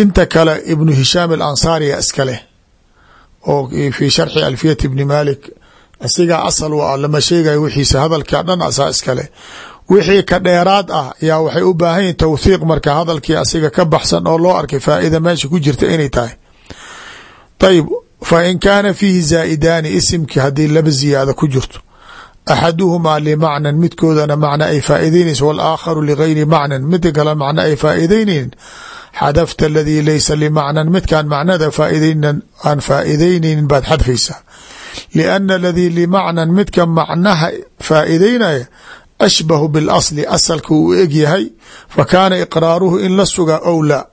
inta kale ibnu hishaam alansaariya iska leh. Oo fi sharxi alfiyat ibni malik asigaa asal u ah lama sheegayo wixiisa hadalka dhan asaa iska leh. Wixii ka dheeraad ah yaa waxay u baahan yihiin towthiiq marka hadalkii asiga ka baxsan oo loo arkay faa'ida meesha ku jirta inay tahay. Ayib fa in kaana fiihi zaa'idaani isimkii haddii laba ziyaada ku jirto. Axaduhumaa limacnan midkoodana macna ay faa'idaynaysa walaakharu ligayri macnan. Midka kale macna ay faa'idaynaynin xadafta aladii laysa limacnan midkaan macnada aan faa'idaynaynin baad xadfaysaa lianna aladii limacnan midka macnaha faa'idaynaya ashbahu bilasli asalka uu eg yahay fa kaana iqraaruhu in la sugaa owlaa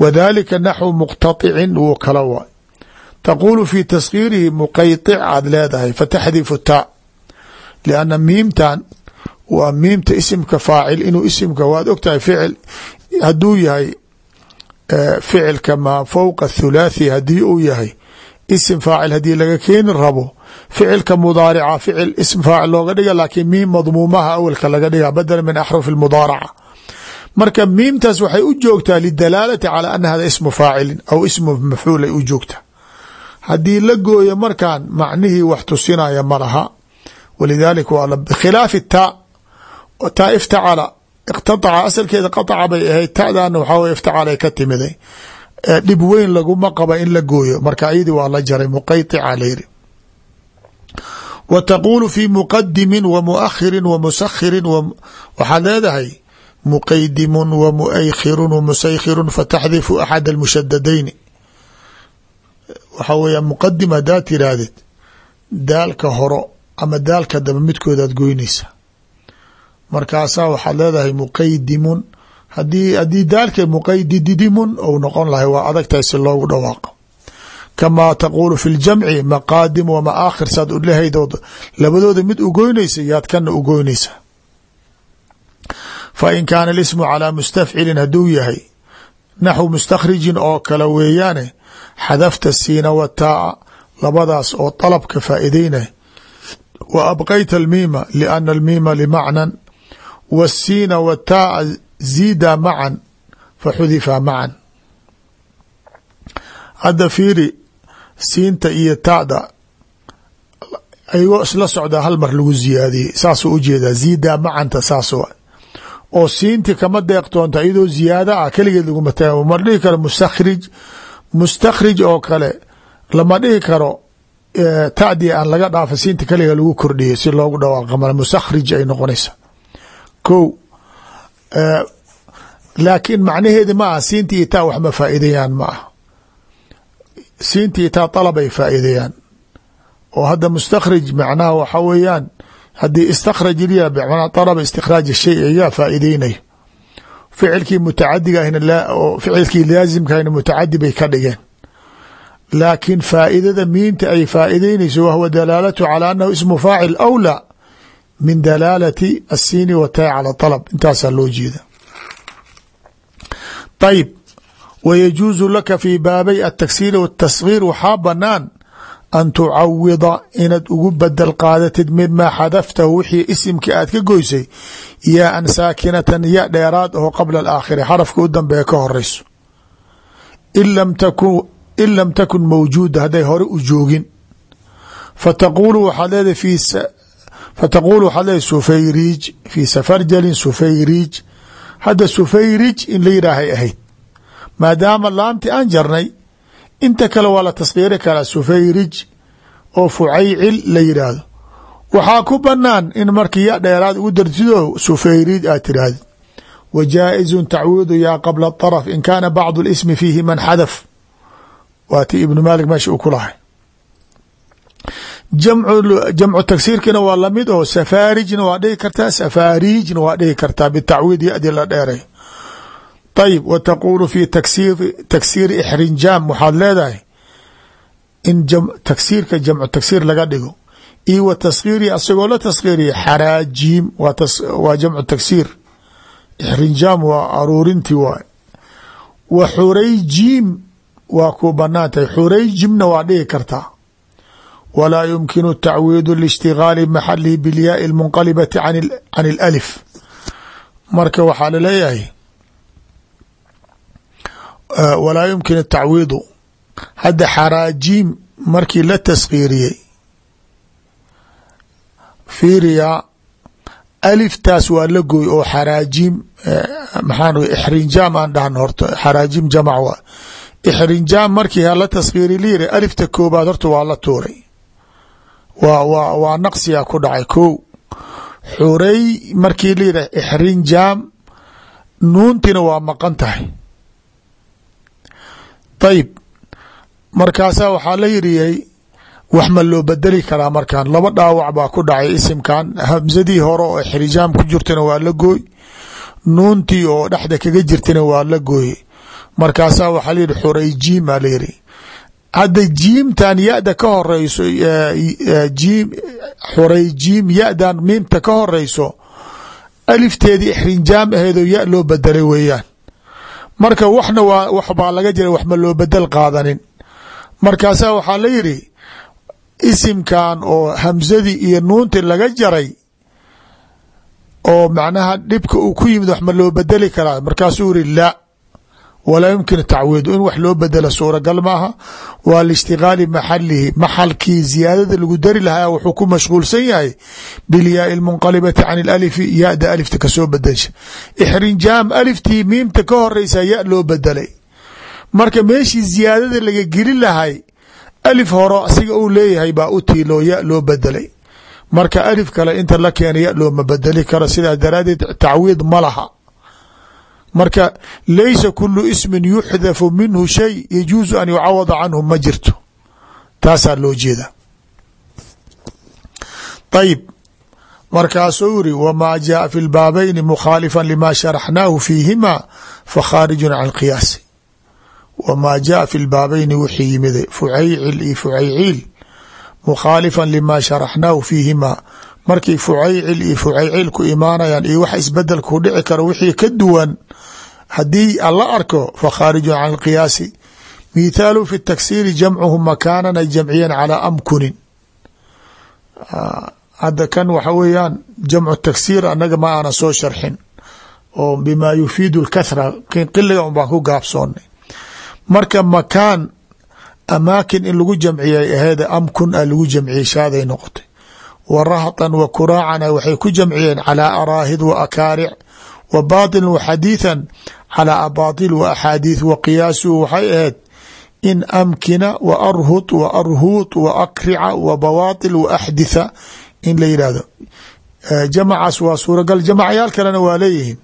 wadalika naxwu muqtaطicin wuu kala wa taquulu fi taskhiirihi muqayطic aad leedahay fataxdifu taa lianna miimtan waa miimta isimka faacil inuu isimka waad ogtahay ficil hadduu yahay ficilka maa fowqa thulaathi haddii uu yahay isim faacil haddii laga keeni rabo. Ficilka mudaarica ficil ism faacil looga dhiga laakiin miim madmuumaha awelka laga dhiga badala min axrufi mudaaraca marka miimtaas waxay u joogtaa lidalaalati calaa ana hada ismu faacilin aw ismu mafcuul ay u joogtaa. Haddii la gooyo markaan macnihii wax tusinaya ma laha. Walidaalika waa bikhilaafi taa taa iftacala iqtaaca asalkeeda qaطca bay ahayd tadana waxaa wey ka timiday dhib weyn laguma qaba in la gooyo. Marka ayadii waa la jaray muqayطica layiri wa taquulu fi muqadimin wa muakhirin wa musakhirin waxaad leedahay muqaydimun wa muakhirun wa musaykirun fataxdifu axad almushadadayni waxaa weya muqadim haddaad tiraahdid daalka horo ama daalka daba midkoodaad goynaysa. Markaasaa waxaad leedahay haddii daalka muqaydididimun ou noqon lahay waa adagtahay si loogu dhawaaqo kamaa taquulu fi ljamci maqaadim wa maakhir saad udhehaydood labadooda mid u goynaysa yaad kana u goynaysa. Fa in kaana alismu calaa mustafcilin hadduu yahay naxwu mustakhrijin oo kale weeyaane xadafta siina wa taa'a labadaas oo dalabka faa'iideynay wa abqayta almiima liana almiima limacnan wasiina wa taa'a ziida macan fa xudifa macan hadda fiiri siinta iyo taada ayagoo isla socdaa hal mar lagu ziyaadiyey saasuu u jeedaa ziidaa macanta saas oo siinti kama deeqtoonta iyadoo ziyaada ah keligeed laguma taga ma dhihi karo mustakhrij mustakhrij oo kale lama dhihi karo tadii aan laga dhaafa siinta keliga lagu kordhiyay si loogu dhawaaqo mustakhrij ay noqonaysa ko laakiin macnaheedi ma aha siinta iyo taa wax ma faa'iidayaan ma ah siinta iyo taa dalab ay faa'iidayaan. Oo hadda mustakhrij macnaha waxa weeyaan haddii istakhraj ilya bmacnaa dalaba istikhraaj shay ayaa faa'iideynaya ficilkii mutacadiga ahna ficilkii laasimkahna mutacadi bay ka dhigeen. Laakiin faa'iidada miinta ay faa'iideynayso wahwa dalaalatu calى anahu ismu faacil awlى min dalaalati asiini watay cala alab intaasaa loo jeeda ayib wayajuusu laka fii baabay ataksiir watasgiir waxaa banaan an tucawida inaad ugu badel qaadatid mimaa xadaftahu wixii isimka aad ka goysay yaa an saakinatan ya dheeraad aho qabla alaakhiri. Xarafka u dambeeya ka horeyso in lam takun mawjuuda hadday hore u joogin. Fataquulu waxaad leedahay fataqulu waxaad leedahay sufayriij fii safarjalin sufayriij hadda sufayriij in la yidhaahay ahayd maadaama laamti aan jarnay inta kale waa la taskiiri karaa sufayriij oo fucaycil la yidhaahdo waxaa ku banaan in markii ya dheeraad ugu dartido sufayriij aad wa jaa'izu tacwiidu yaa qabla طarf in kaana bacdu اlismi fiihi man xadaf waa ti ibnu maalik meesha uu ku lahay jamcu tagsiirkina waa la mid oo safaarijna waa dhihi kartaa safaariijna waa dhihi kartaa bitacwiid yadi la dheeray ayb w taquulu fi taksiiri ixrinjaam waxaad leedahay in taksiirka jamcu taksiir laga dhigo. Io wa taskhiiri asagoo la taskhiiriya xaraajiim waa jamcu taksiir ixrinjaam waa aruurintii waay. Wa xurayjiim waa ku xurayjimna waa dhihi kartaa walaa yumkinu tacwiidu lishtigaali maxalihi bilyaai اlmunqalibati can اlalif marka waxaa la leeyahay walaa yumkin atacwiidu hadda xaraajiim markii la taskiiriyey fiiriyaa aliftaas waa la gooy oo xaraajiim maxaan ixrinjaam aan dhahno horta xaraajiim jamac waa ixrinjaam markii la taskiiri layiri alifta koobaad horta waa la tuuray waa wa waa naqsiga ku dhacay ko xurey markii layidhah ixrinjaam nuuntina waa maqan tahay. Ayib markaasaa waxaa la yiriyay wax ma loo bedeli karaa markan laba dhaawac baa ku dhacay isimkan hamsadii hore oo ixrijaam ku jirtana waa la gooy. Nuuntii oo dhexda kaga jirtana waa la gooye markaasaa waxaa la yidhi xurayjiim aa la yiri hadda jiimtan ya-da ka horeyso jiim xurayjiim ya-dan miimta ka horeyso alifteedii ixrinjaam aheedoo ya loo bedelay weeyaan. Marka waxna waa wax baa laga jira wax ma loo bedel qaadanin. Markaasaa waxaa la yidhi isimkan oo hamsadii iyo nuunti laga jaray oo macnaha dhibka uu ku yimid wax ma loo bedeli karaa. Markaasuu yiri la walaa yumkin tacwiidu in wax loo bedelo suuragal maaha. Waa liishtigaali maxalihi maxalkii ziyaadada lagu dari lahaa wuxuu ku mashquulsan yahay. Bilyaai lmunqalibati can ilalifi ya-da alifta ka soo bedesha. Ixrinjaam aliftii miimta ka horeysa ya loo bedelay. Marka meeshii ziyaadada laga geli lahay alif horo asiga uu leeyahay baa u tiiloo ya loo bedelay. Marka alif kale inta la keena ya looma bedeli karo sidaa daraadeed tacwiid ma marka laysa kulu ismin yuxdafu minhu shay yajuusu an yucawada canhu ma jirto. Taasaa loo jeeda. Ayib markaasuu yiri wmaa jaaa fi lbaabayni mukhaalifa lima sharaxnaahu fiihima fakhaarijun can qiyaasi wmaa jaaa fi lbaabayni wixii yimida fucaycil iyo fucayciil mukhaalifan lima sharaxnaahu fiihima markay fucaycil iyo fucayciil ku imaanayaan iyo wax isbeddel dhici karo wixii ka duwan haddii la arko fakhaarijun can alqiyaasi. Mithaalu fi taksiiri jamcuhu makaanan ay jamciyeen calaa amkunin. Hadda kan waxa weeyaan jamcu taksiir anaga ma aanan soo sharxin oo bima yufiidu lkathra qiliga un ku gaabsoonay marka makaan amaakin in lagu jamciyay aheeda amkun a lagu jamciyey shaaday noqotay wa rahtan wa kuraacana waxay ku jamciyeen calaa araahid wa akaaric wa baطila wa xadiiثan calaa abaaطil wa axaadiiث wa qiyaasuhu waxay ahayd in amkina wa arhut wa arhuut wa akrica wa bawaaطil wa axditha in la yidhaahdo jamacaas waa suuragal jamacyaal kalena waa leeyihiin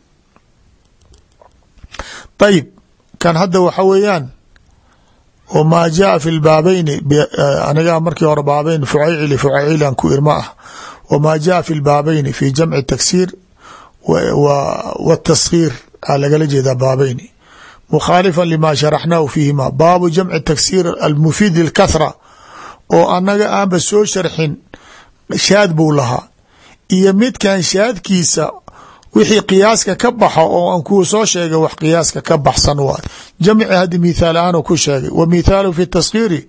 ayib kan hadda waxa weeyaan wmaa jaaa fi lbaabayni anigaa markii hore baabayn fucaycili fucaycilan ku irma ah. Wmaa jaaa fi lbaabayni fi jamci taksiir wataskhiir a lagala jeedaa baabayni. Mukhaalifa lima sharaxnaahu fiihima baabu jamci taksiir almufiid lilkathra oo anaga aanba soo sharxin shaad buu lahaa. Iyo midkan shaadkiisa wixii qiyaaska ka baxo oo aan kuu soo sheegay wax qiyaaska ka baxsan waay. Jamci haddi mithaal ahaan ku sheegay. Wa mithaalu fi taskhiiri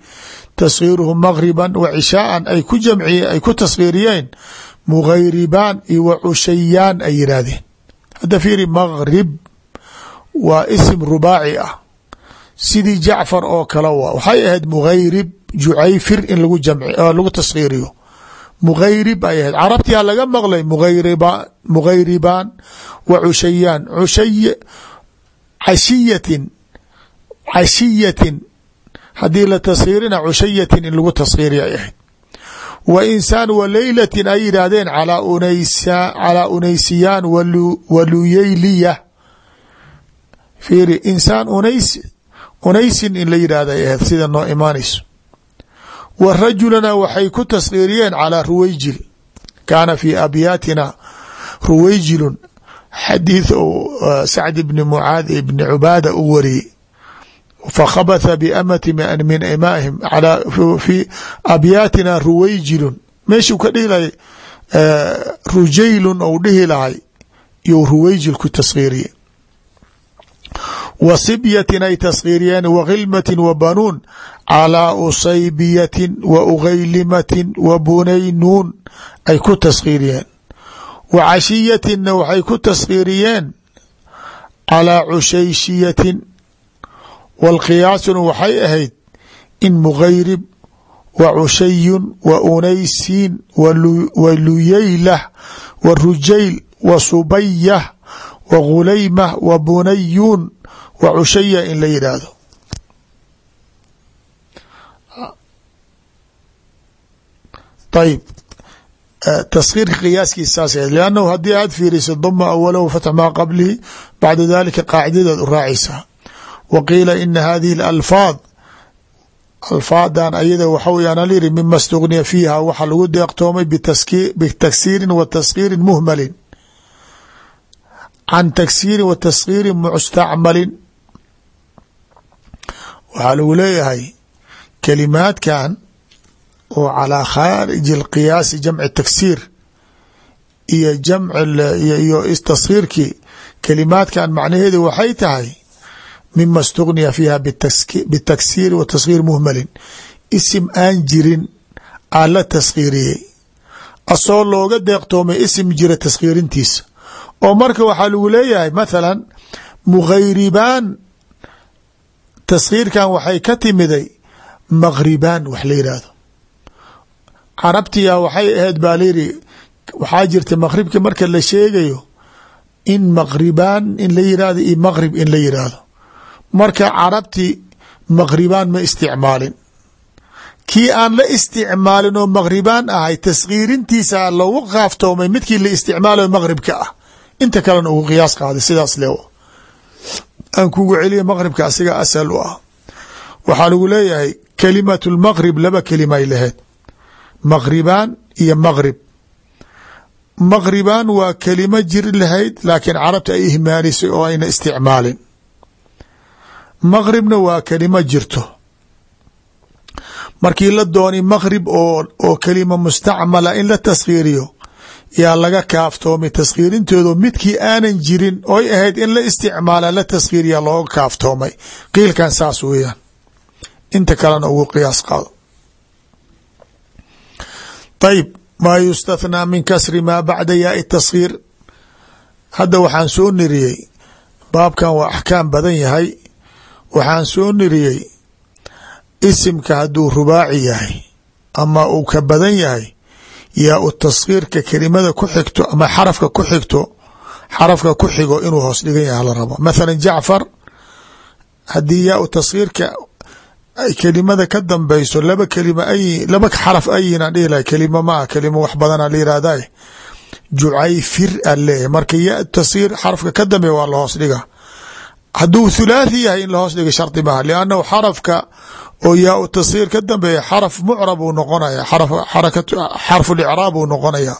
taskhiiruhu magriban wa cishaaan ay ku jamciye ay ku taskhiiriyeen mugayribaan iyo wa cushayaan ay yidhaahdeen. Hadda fiiri magrib waa isim rubaaci ah. Sidii jacfar oo kale waa waxay ahayd mugayrib jucayfir in lagu jamci lagu taskhiiriyo mugayrib ay ahayd carabtiyaa laga maqlay mugayribaan wa cushayaan cushay cashiyatin cashiyatin. Haddii la taskhiirina cushayatin in lagu taskhiiriya ay ahayd. Wa insaan wa leylatin ay yidhaahdeen calaa unaysiyaan waluyeyliya fiiri insaan unays unaysin in la yidhahda ay sida noo imaanayso wa rajulana waxay ku taskhiiriyeen calaa ruweyjil kaana fi abyaatina ruweyjilun xadiid ou sacd ibni mucaad ibni cubaada u wariyey. Fakhabatha biamati min imaahim fi abyaatina ruweyjilun meeshuu ka dhihi lahay rujaylun ou dhihi lahay you ruweyjil ku taskhiiriye wa sibyatin ay taskhiiriyeen wa khilmatin wa banuun calaa usaybiyatin wa ughaylimatin wa bunaynuun ay ku taskhiiriyeen wa cashiyatinna waxay ku taskhiiriyeen calaa cushayshyatin wاlqiyaasuna waxay ahayd in mugayrib wa cushayun wa unaysin wa luyaylah wa rujayl wa subayah wa gulaymah wa bunayun wa cushaya in la yidhaahdo ayb taskhiirka qiyaaskiisa saas ahayd lannahu haddii aad fiiriso duma awalahu fatx maa qablihi bacda dalika qaacidadeed u raacaysaa wa qiila ina hadihi اlalfaad alfaadan ayada waxa weyaan alyiri mima stugniya fiiha waxa lagu deeqtoomay bitaksiirin wa taskhiirin muhmalin. Can taksiirin wa taskhiirin mustacmalin waxaa lagu leeyahay kelimaadkan oo calaa khaariji اlqiyaasi jamci taksiir iyo jamc iyo taskhiirkii kelimaadkan macnaheedu waxay tahay mima stugniya fiiha bitaksiiri wa taskhiir muhmalin. Isim aan jirin aa la taskhiiriyey asoo looga deeqtoomay isim jira taskhiirintiisa oo marka waxaa lagu leeyahay mathalan mughayribaan taskhiirkan waxay ka timiday maqribaan wax la yidhaahdo carabtiya waxay ahayd baa layidhi waxaa jirta maqribka marka la sheegayo in maqribaan in la yidhahdo iyo maqrib in la yidhaahdo marka carabti maqribaan ma isticmaalin. Kii aan la isticmaalin oo maqribaan ahay taskhiirintiisa lagu kaaftoomay midkii la isticmaalayo maqribka ah. Inta kalena ugu qiyaas qaaday sidaas le aan kugu celiya maqribka asiga asal u ah. Waxaa lagu leeyahay kalimatu lmaqrib laba kelimay laheyd. Maqribaan iyo maqrib maqribaan waa kelimo jiri lahayd laakiin carabta ay ihmaanisay oo ayna isticmaalin. Maqribna waa kelimo jirto. Markii la dooni maqrib oo oo kelima mustacmala in la taskhiiriyo yaa laga kaaftoomay taskhiirintoodo midkii aanan jirin oy ahayd in la isticmaala la taskhiiriya looga kaaftoomay. Qiilkan saas weeyaan. Inta kalena ugu qiyaas qaado. Ayb maa yustathnaa min kasri maa bacda yaai taskhiir hadda waxaan soo niriyey baabkan waa axkaam badan yahay. Waxaan soo niriyey isimka hadduu rubaaci yahay ama uu ka badan yahay yaa u taskhiirka kelimada ku xigto ama xarafka ku xigto xarafka ku xigo inuu hoos dhigan yahay la rabo. Mathala jacfar haddii yaa u taskhiirka ay kelimada ka dambeyso laba kelima ay laba xaraf ayinan dhihi lahay kelima maa kelima wax badana la yihahday jucayfir a leeyahy marka ya taskhiir xarafka ka dambeeya waa la hoos dhiga hadduu thulaathi yahay in lahoos dhiga shardi maaha liannahu xarafka oo yaa u taskhiir ka dambeeya xaraf mucrab uu noqonaya xarfulicraab uu noqonaya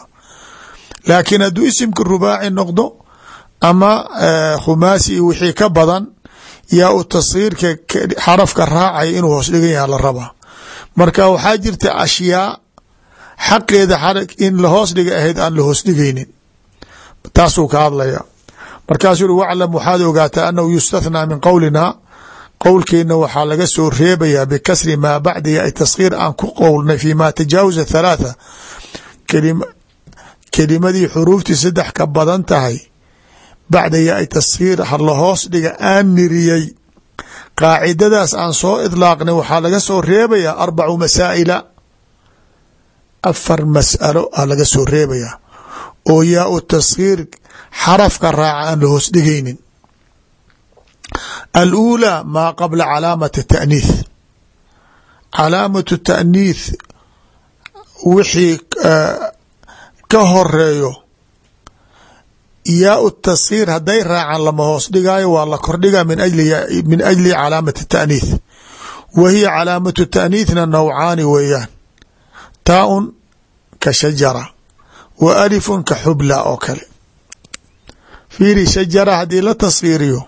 laakiin hadduu isimka rubaaci noqdo ama khumaasi iyo wixii ka badan yaa u taskhiirka xarafka raacaya inuu hoos dhigan yaha la rabaa. Marka waxaa jirta ashyaa xaqeeda in lahoos dhiga ahayd aan lahoos dhigaynin. Taasuu ka hadlaya markaasuu uri waclam waxaad ogaataa annahu yustathnaa min qowlina qowlkeena waxaa laga soo reebayaa bikasri maa bacda yaai taskhiir aan ku qowlnay fi ma tajaawuza thalaatha kelimadii xuruuftii saddex ka badan tahay bacda yaai taskhiir harla hoos dhiga aan niriyey qaacidadaas aan soo idlaaqnay waxaa laga soo reebayaa arbacu masaa'ila. Afar mas'alo aa laga soo reebayaa. Oo yaa u taskhiir xarafka raaca aan la hoos dhigaynin. Aluulaa maa qabla calaamati taaniith calaamatu taaniith wixii ka horeeyo yaa u taskhiir hadday raacaan lama hoos dhigaayo waa la kordhiga min ajli calaamati taaniith wa hiya calaamatu taaniithna nawcaani weeyaan. Taa-un ka shajara wa alifun ka xubla oo kale fiiri shajara haddii la taskhiiriyo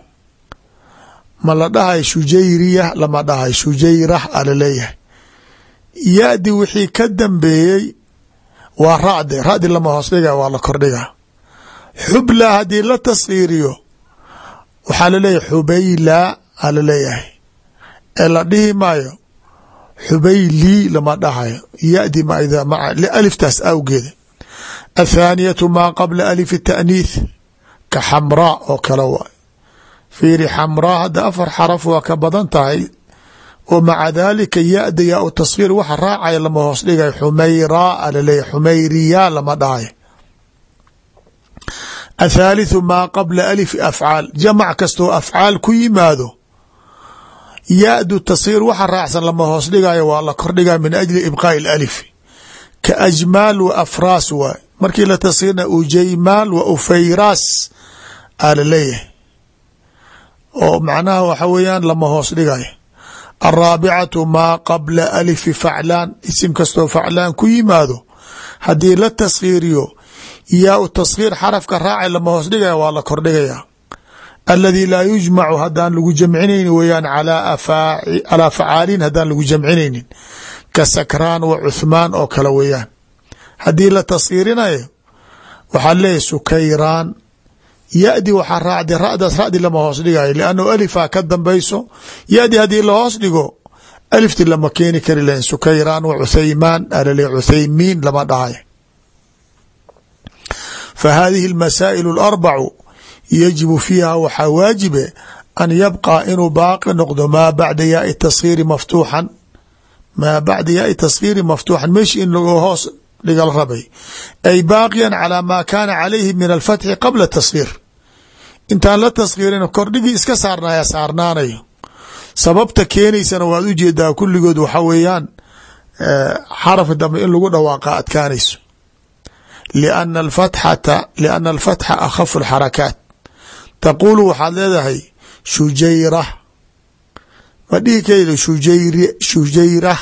ma la dhahay shujayriya lama dhahay shujayrah a la leeyahay ya-di wixii ka dambeeyey waa racdi racdi lama hoos dhiga waa la kordhiga xubla haddii la taskhiiriyo waxaa la leeyahay xubayla a la leeyahay ee la dhihi maayo xubaylii lama dhahayo. Ya-di aliftaas awgeeda athaaniyatu maa qabla alif taaniith ka xamraa oo kale waay. Fiiri xamraa hadda afar xaraf waa ka badan tahay. Oo maca daalika ya-da yaa u waxa raacaya lama hoos dhigay. Xumeyraa alaleeyahy xumeyriyaa lama dhahayo athaalithu maa qabla alif afcaal jamac kastoo afcaal ku yimaado. Ya-du taskiir waxa raacsan lama hoos dhigayo waa la kordhigaa min ajli ibqaa'i alif ka ajmaal wa afraas waay markii la tasgiirna ujaymaal wa ufayraas aa la leeyahay oo macnaha waxa weeyaan lama hoos dhigayo alraabicatu maa qabla alifi faclaan isim kastoo faclaan ku yimaado haddii la taskhiiriyo yaa u taskhiir xarafka raacay lama hoos dhigaya waa la kordhigaya aladii laa yujmacu hadaan lagu jamcinayni weyaan calaa facaaliin hadaan lagu jamcinaynin ka sakraan wa cuthmaan oo kale weeyaan. Haddii la taskhiirinayo waxaa leeyahy sukayraan. Ya-di waxaa raacda radaas radi lama hoos dhigayo liannahu alifaa ka dambayso ya-di haddii la hoos dhigo alifti lama keeni kari lahin sukayraan wa cuthaymaan alale cuthaymiin lama dhahay. Fa hadihi almasaa'ilu alarbacu yajibu fiiha waxaa waajibe an yabqa inuu baaqi noqdo maa bacda yaai taskhiiri maftuuxan maa bacda yaai taskhiiri maftuuxan meeshi in lagu hoos dhigal rabay ay baaqiyan calaa maa kaana calayhi min alfatxi qabla taskhiir intaan la taskhiirin kordhigii iska saarnaya saarnaanayo sababta keenaysana waad u jeedaa kulligood waxa weeyaan xaraf dambe in lagu dhawaaqa adkaanayso liana alfatxata liana alfatxa akhafu alxarakaat taquulu waxaad leedahay shujayra ma dhihi kaydo shujayri shujayrah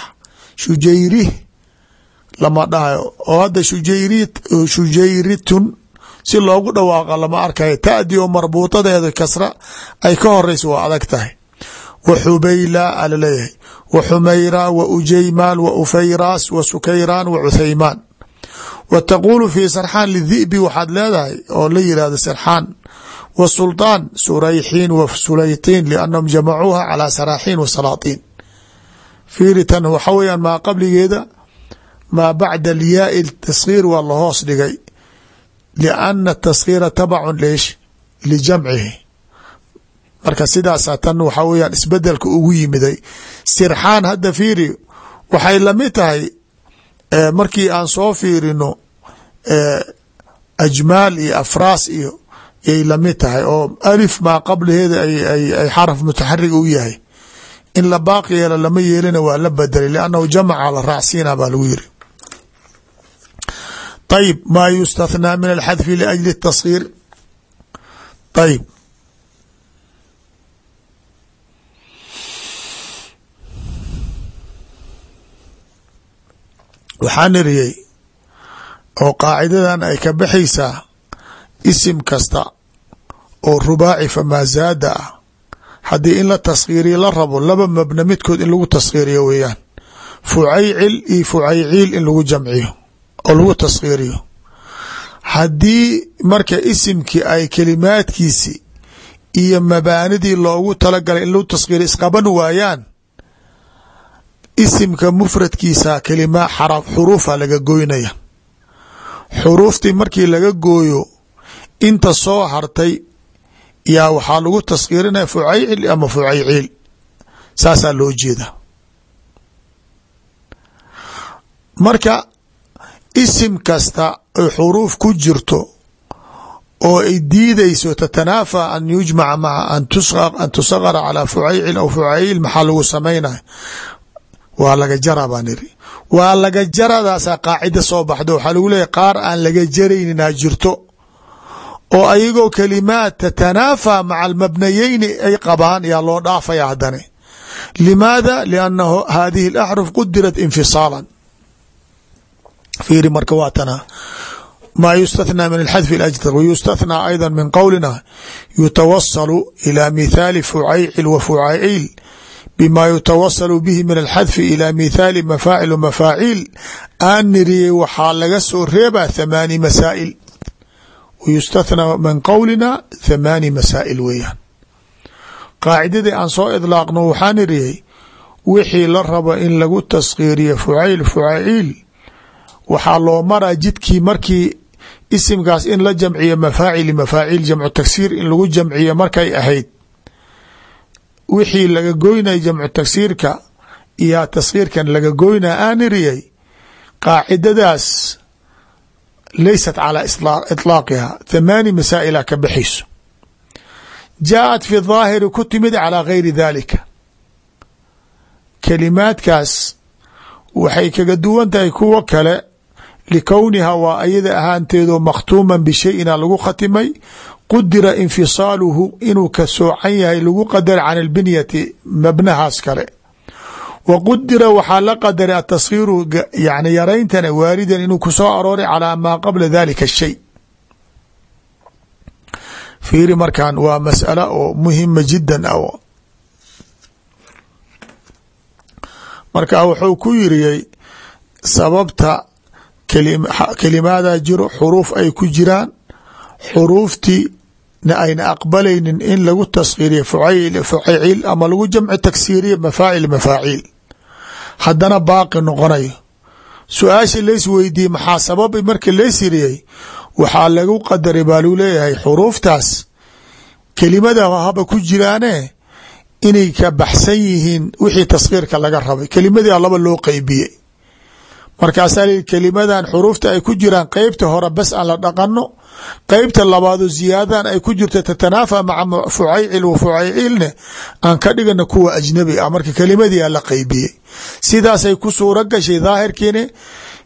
shujayrih lama dhahayo oo hadda shujayri shujayritun si loogu dhawaaqa lama arkayo taadi oo marbuutadeeda kasra. Ay ka horeyso waa adag tahay wa xubayla ala leeyahay wa xumayra wa ujaymaal wa ufayraas wa sukayraan wa cuthaymaan wa taquulu fii sarxaan lidi'bi waxaad leedahay oo la yihahdo sarxaan wa sulطaan surayxiin wa sulaytiin liannahum jamacuuha calaa saraaxiin wa salaaطiin fiiritan waxa weeyaan maa qabligeeda maa bacda alyaai taskhiir waa lahoos dhigay. Lianna taskhiira tabacun leesh lijamcihi. Marka sidaasaa tan waxaa weyaan isbeddelka ugu yimiday. Sirxaan hadda fiiri waxay la mid tahay markii aan soo fiirino ajmaal iyo afraas iyo yay la mid tahay oo alif maa qablaheeda ay xaraf mutaxarig u yahay. In la baaq yeelo lama yeelina waa la bedelay liannahu jamaca la raacsiina baa lagu yiri. Ayb maa yustathnaa min alxadfi liajli tasgiir ayb waxaan iriyey oo qaacidadan ay ka baxaysaa isim oo rubaaci famaa zaada ah. Haddii in la taskhiiriyo la rabo laba mabna midkood in lagu taskhiiriyo weeyaan. Fucaycil iyo fucayciil in lagu jamciyo oo lagu taskhiiriyo haddii marka isimkii ay kelimaadkiisi iyo mabaanidii loogu talagalay in lagu taskhiiriyo isqaban waayaan isimka mufradkiisa kelima xuruufa laga goynaya. Xuruuftii markii laga gooyo inta soo hartay yaa waxaa lagu taskhiirinaya fucaycil ama fucayciil saasaa loo jeeda marka isim kasta ay xuruuf ku jirto oo ay diidayso tatanaafa an yujmaca maa an tusaqara calaa fucaycil aw fucayil maxaa lagu samaynaya waa laga jara baan iri waa laga jaradaasaa qaacida soo baxdo. Waxaa lagu leeyahy qaar aan laga jarayninaa jirto oo ayagoo kalimaad tatanaafa maca almabnayeyni ay qabaan yaa loo dhaafaya haddane. Limaada? Lianna haadihi alaxruf qudirat infisaalan. Fiiri marka waa tana. Maa yustathnaa min alxadfi ajtar wayustathnaa ayda min qowlina yutawasalu ilaa mithaali fucaycil wa fucaaciil bima yutawasalu bihi min alxadfi ilaa mithaali mafaacil wamafaaciil aan niriyey waxaa laga soo reebaa thamaani masaa'il wyustathnى min qowlina thamaani masaa'il weeyaan qaacidadii aan soo idlaaqno waxaa niriyey wixii la rabo in lagu taskhiiriyo fucayl fucayciil waxaa loo maraa jidkii markii isimkaas in la jamciyo mafaacili mafaaciil jamcu tagsiir in lagu jamciyo markay ahayd wixii laga goynaya jamcu tagsiirka iyo taskiirkan laga goynaa aaniriyay qaacidadaas laysat calaa iطlaaqiha thamaani masaa'ila ka baxayso jaaءat fi daahiri ku timid calaa gayri dalika kelimaadkaas waxay kaga duwan tahay kuwo kale likowniha waa ayada ahaanteedo makhtuuman bishayin lagu khatimay qudira infisaaluhu inuu ka soocan yahay lagu qadara can albinyati mabnahaas kale wa qudira waxaa la qadaray ataskhiiru yani yarayntana waaridan inuu ku soo arooray calaa maa qabla dalika shay fiiri markan waa masأala oo muhima jida ah marka wuxuu ku yiriyey sababta kelimaada jiro xuruuf ay ku jiraan xuruuftii na ayna aqbalaynin in lagu taskhiiriya fucaycil ama lagu jamci tagsiiriya mafaacil mafaaciil haddana baaqi noqonayo su'aasha leys weydiiyey maxaa sababay marka leys yiriyey waxaa lagu qadaray baa lagu leeyahay xuruuftaas. Kelimada haba ku jiraane? Inay ka baxsan yihiin wixii taskhiirka laga rabay. Kelimadii laba loo qeybiyey markaasaa kelimadan xuruufta ay ku jiraan qeybta hore bas aan la dhaqano qeybta labaado ziyaadadan ay ku jirto tatanaafa maca fucaycil wa fucaycilne aan ka dhigana kuwa ajnabi ah. Marka kelimadii a la qeybiyey sidaasay ku suuro gashay daahirkiina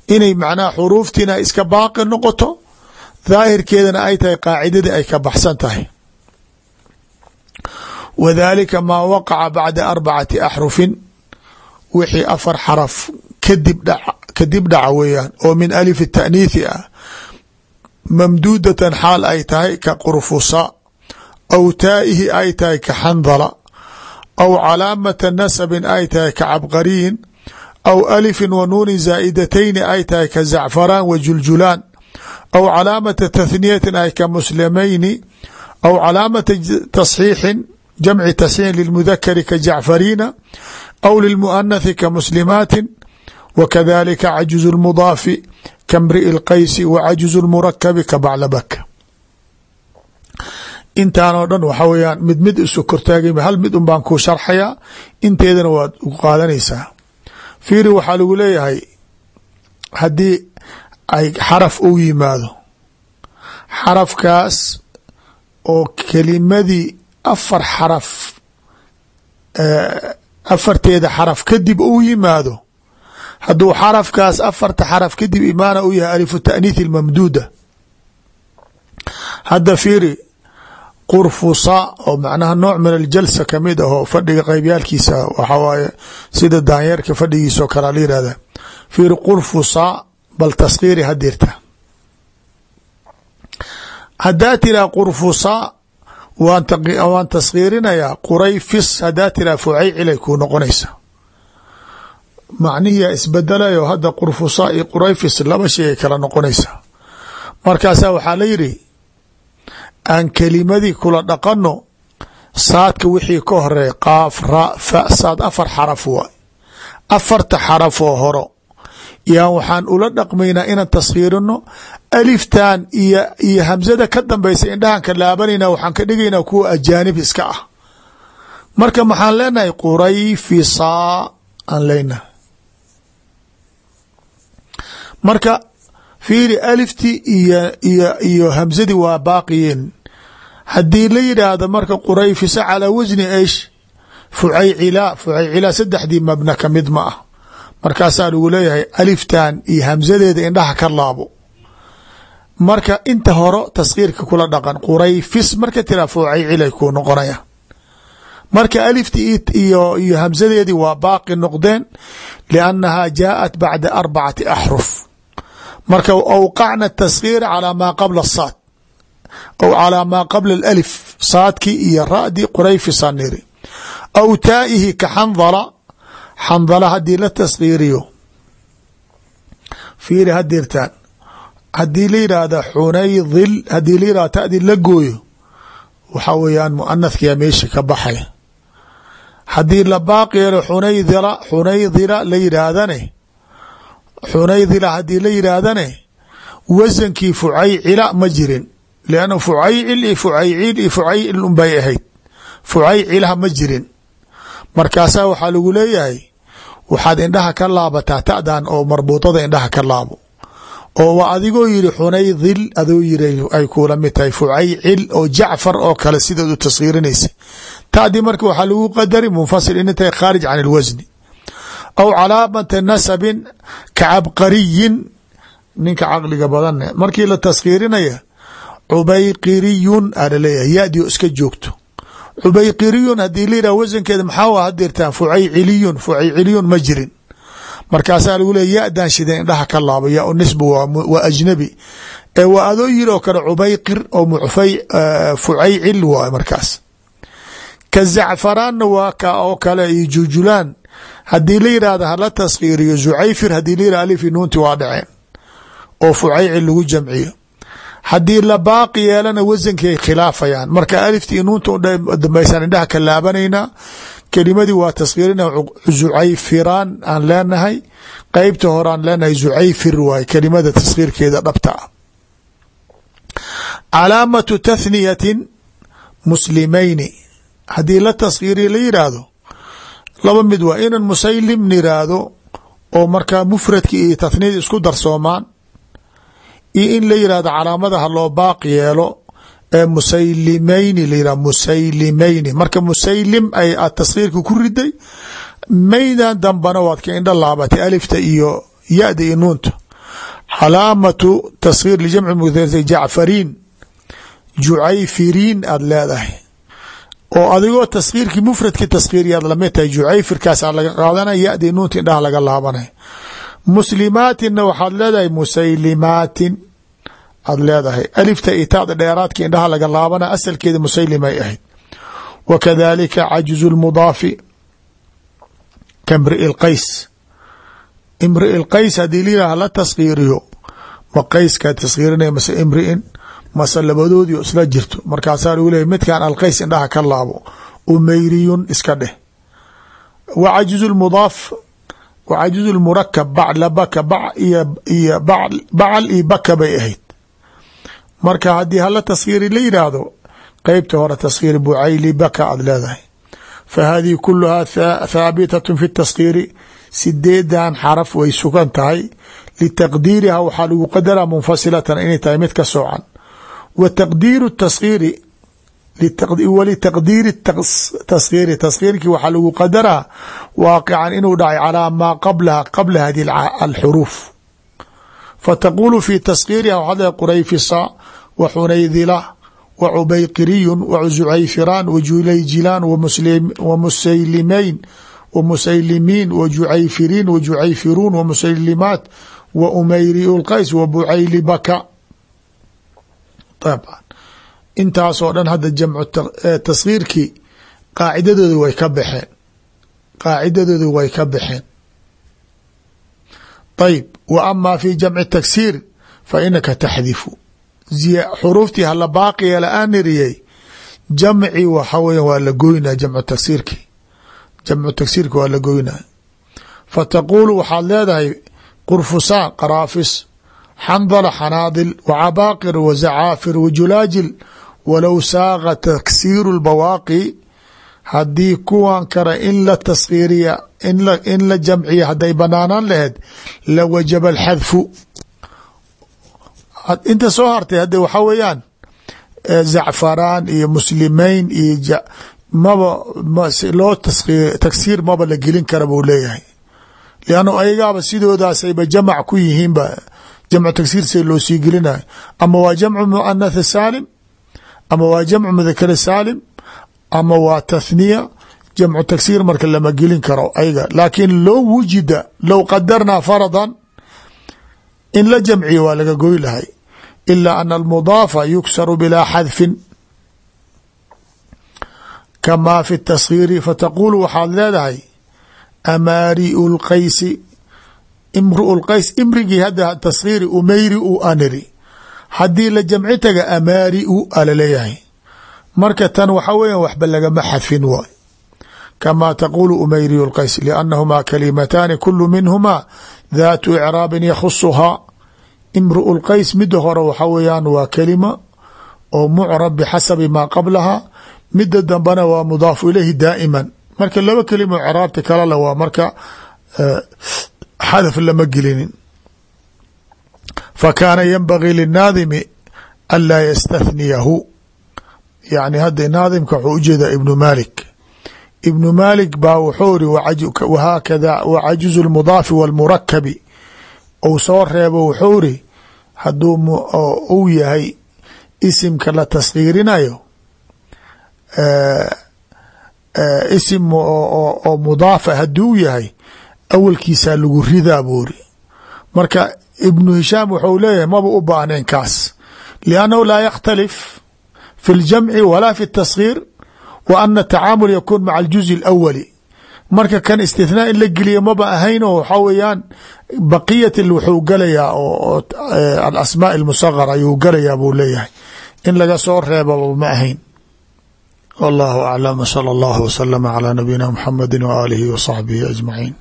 inay macnaha xuruuftiina iska baaqi noqoto daahirkeedana ay tahay qaacidadii ay ka baxsan tahay. Wadalika maa waqaca bacda arbacati axrufin wixii afar xaraf kadib dhac kadib dhaca weeyaan oo min alif taaniithi ah mamduudatan xaal ay tahay ka qurfusa aw taa'ihi ay tahay ka xandala aw calaamata nasabin ay tahay ka cabqariyin aw alifin wa nuunin zaa'idatayni ay tahay ka zacfaraan wa juljulaan aw calaamata tathniyatin ay ka muslimayni aw calaamata tasxiixin jamci tasxiixin lilmudakari ka jacfariina aw lilmuanathi w kadalika cajuز اlmudaafi kamri'i اlqaysi wa cajuز اlmurakabi ka baclabaka intaanoo dhan waxa weyaan mid mid isu kortaagay hal mid un baan kuu sharxayaa inteedana waad u qaadanaysaa fiiri waxaa lagu leeyahay haddii ay xaraf u yimaado xarafkaas oo kelimadii afar xaraf afarteeda xaraf kadib u yimaado hadduu xarafkaas afarta xaraf kadib imaana u yahay alifu taaniithi mamduuda. Hadda fiiri qurfusa oo macnaha nooc min aljalsa ka mid ahoo fadhiga qeybyaalkiisa waxa waaye sida daanyeerka fadhigiisao kalea la yihahda fiiri qurfusa bal taskiiri hadirta haddaa tiraa qurfusa waan taskiirinayaa qurayfis haddaa tiraa fucaycilay kuu noqonaysa macnihiyaa isbedelayo hadda qurfusa iyo qurayfis laba shay ay kala noqonaysaa. Markaasaa waxaa la yidhi aan kelimadii kula dhaqano saadka wixii ka horeey qaaf ra fa saad afar xaraf waay. Afarta xarafoo horo. Yaan waxaan ula dhaqmaynaa inaan taskhiirino aliftan iyo iyo hamsada ka dambaysa indhahan ka laabanayna waxaan ka dhigaynaa kuwa ajaanib iska ah. Marka maxaan leenahay qurayfisaa aan leenahay marka fiiri aliftii iyo iyo iyo hamsadii waa baaqiyeen haddii la yidhaahdo marka qurayfisa calaa wasni eish fucaycila fucaycila saddexdii mabna ka mid ma ah. Markaasaa lagu leeyahay aliftan iyo hamsadeeda indhaha ka laabo. Marka inta horo taskiirka kula dhaqan qurayfis marka tiraa fucaycilay kuu noqonaya. Marka alifti iyo iyo hamsadeedii waa baaqi noqdeen liannahaa jaaءat bacda arbacati axruf marka awqacna taskhiir calaa maa qabla saad. Aw calaa maa qabla alif saadkii iyo ra'dii qurayfisaan niri aw taa'ihi ka xandala xandala haddii la taskhiiriyo fiiri hadirtaan haddii la yidhaahda xunaydil haddii la yidhahda ta'di la gooyo waxaa weeyaan muanathkiyaa meesha ka baxay. Haddii la yeelo xunaydila xunaydila la yidhaahdane xunaydila haddii la yidhaahdane wasankii fucaycila ma jirin lianna fucaycil iyo fucayciil iyo fucaycil unbay ahayd. Fucaycilaha ma jirin. Markaasaa waxaa lagu leeyahay waxaad indhaha ka laabataa ta'dan oo marbuuطada indhaha ka laabo. Oo waa adigoo yiri xunaydil adoo yiri ay kuula mid tahay fucaycil oo jacfar oo kale sidaad u taskiirinaysa ta'dii marka waxaa lagu qadari munfasil inay tahay khaarij can اlwasni aw calaamata nasabin kacabqariyin ninka caqliga badan markii la taskiirinaya cubayqiriyun aa la leeyahay yadio iska joogto cubayqiriyun haddii la yidhah wasankeeda maxaa hadirtaa fucayciliyun fucayciliyun ma jirin markaasaa lagu leey yadan shideen indhaha ka laabo ya nisba waa ajnabi ee waa adoo yiri oo kale cubayqir oo fucaycil waay markaas ka zacfaraanna waa ka oo kale iyo jujulaan haddii la yidhahda hala taskiiriyo zucayfir haddii la yidhah alif nuunti waa dhaceen oo fucaycil lagu jamciyo. Haddii la baaqi yeelana wasankii ay khilaafayaan. Marka alifti iyo nuunta dambaysaan indhaha ka laabanaynaa kelimadii waa taskiirina zucayfiraan aan leenahay qeybta hore aan leenahay zucayfir waay kelimada taskiirkeeda dhabta. Calaamatu tathniyatin muslimayni. Haddii la taskiiriya la yidhaahdo laba mid waa inan musaylim niraahdo oo markaa mufradki iyo tathniyada isku darsoomaan iyo in la yihahdo calaamadaha loo baaq yeelo ee musaylimayni la yihah marka musaylim ay aad ku riday maydan dambana waad ka indha laabatay alifta iyo yada iyo nuunta. Calaamatu taskiir lijamci mudakar jacfariin jucayfiriin aada leedahay oo adigoo taskiirkii mufradki taskiiriyaad la mid tahay jucayfirkaasaa laga qaadanaya yadii nuunta indhaha laga laabanay. Muslimaatinna waxaad leedahay musaylimaatin. Aad leedahay. Alifta itaada dheeraadka indhaha laga laabana asalkeeda musaylim ay ahayd. Wa kadalika cajuzu lmudaafi ka imri'i lqays imri'i lqays haddii layidhaha la taskiiriyo ma qayskaa taskiirinaya mase imri'in mase isla jirto. Markaasaa lagu leeyay midkan alqays indhaha ka laabo umayriyun iska dheh. Wa cajuzu lmudaaf wa cajuzu lmurakab baclabaka bac iyo iyo bacal iyo baka bay ahayd. Marka haddii hala taskiiri la yidhaahdo qeybta hore taskiiri bucayli baka aad leedahay. Fa hadihi kuluhaa thaabitatun fi taskiiri sideedan xaraf way sugan tahay. Litaqdiiriha waxaa lagu qadaraa munfasilatan inay tahay mid ka soocan wa taqdiiru taskiiri walitaqdiiri taskiiri taskiirkii waxaa lagu qadaraa waaqican inuu dhacay calaa maa qablaha qabla hadi alxuruuf. Fataqulu fi taskiiriha waxaad leedahay qurayfisa wa xunaydila wa cubayqiriyun wa zucayfiraan wa julayjilaan wa musaylimayn wa musaylimiin wa jucayfiriin wa jucayfiruun wa musaylimaat wa umayriu lqays wa bucayli abcan intaasoo dhan hadda jamcu taskiirkii qaacidadooda way ka baxeen qaacidadooda way ka baxeen ayb wa amaa fi jamci taksiir fa inaka taxdifu xuruuftii hala baaqiya la aaniriyey jamci waxa weya waa la goynaa jamcu taksiirki jamcu taksiirki waa la goynaa fa waxaad leedahay qurfusaan qaraafis xandala xanaadil wa cabaaqir wa zacaafir wa julaajil walow saaqa taksiiru lbawaaqi haddii kuwan kale in la taskiiriya in la jamciya hadday banaanaan laheyd la wajaba alxadfu inta soo hartay hadde waxaa weeyaan zacfaraan iyo muslimeyn iyo maba loo taksiir maba la gelin kara buu leeyahay liannu ayagaaba sidoodaasayba jamac ku yihiinba jamcu taksiir see loo sii gelinayo ama waa jamcu muanath saalim ama waa jamcu mudakar saalim ama waa tathniya jamcu taksiir marka lama gelin karo ayaga laakiin low wujida low qadarnaa faradan in la jamciyo waa laga goy lahay. Ilaa ana almudaafa yuksaru bilaa xadfin. Kamaa fi taskhiiri fataqulu waxaad leedahay amaariu lqaysi imriu lqays imrigii hadda taskhiiri umeyri u aniri haddii la jamci taga amaariu alaleeyahay marka tan waxa weya waxba lagama xadfin waay kama taqulu umayriyu lqays liannahumaa kalimataani kulu minhumaa daatu icraabin yakhusuhaa imru'u lqays mida hore waxa weeyaan waa kelima oo mucrab bixasabi maa qablaha mida dambena waa mudaafu ilayhi daa'iman. Marka laba kelimo craabta kalale waa marka xadaf lama gelinin. Fakaana yanbagii linaadimi anlaa yastathniyahu. Yani hadda naadimka wuxuu u jeedaa ibnu malik ibnu malik baa wuxuu iri wahaakada wacajuzu lmudaafi walmurakabi ou soo reebo wuxuu iri hadduu uu yahay isimka la taskhiirinayo isim oo mudaafa hadduu yahay awalkiisaa lagu ridaa buuri marka ibnu hishaam wuxuu leeyahay maba u baahnayn kaas liannahu laa yakhtalif fi اljamci walaa fi اtaskhiir wa ana tacaamul yakuun maca aljuzi اlawali marka kan istithnaa in la geliya maba ahayn oo waxaa weeyaan baqiyat wuxuu galayaa oo alasmaa اlmusagara ayuu galayaa buu leeyahay in laga soo reebaba ma ahayn wallahu aclam salى اllahu waslama calى nabiyina mxamedi w aalihi wa saxbihi ajmaciin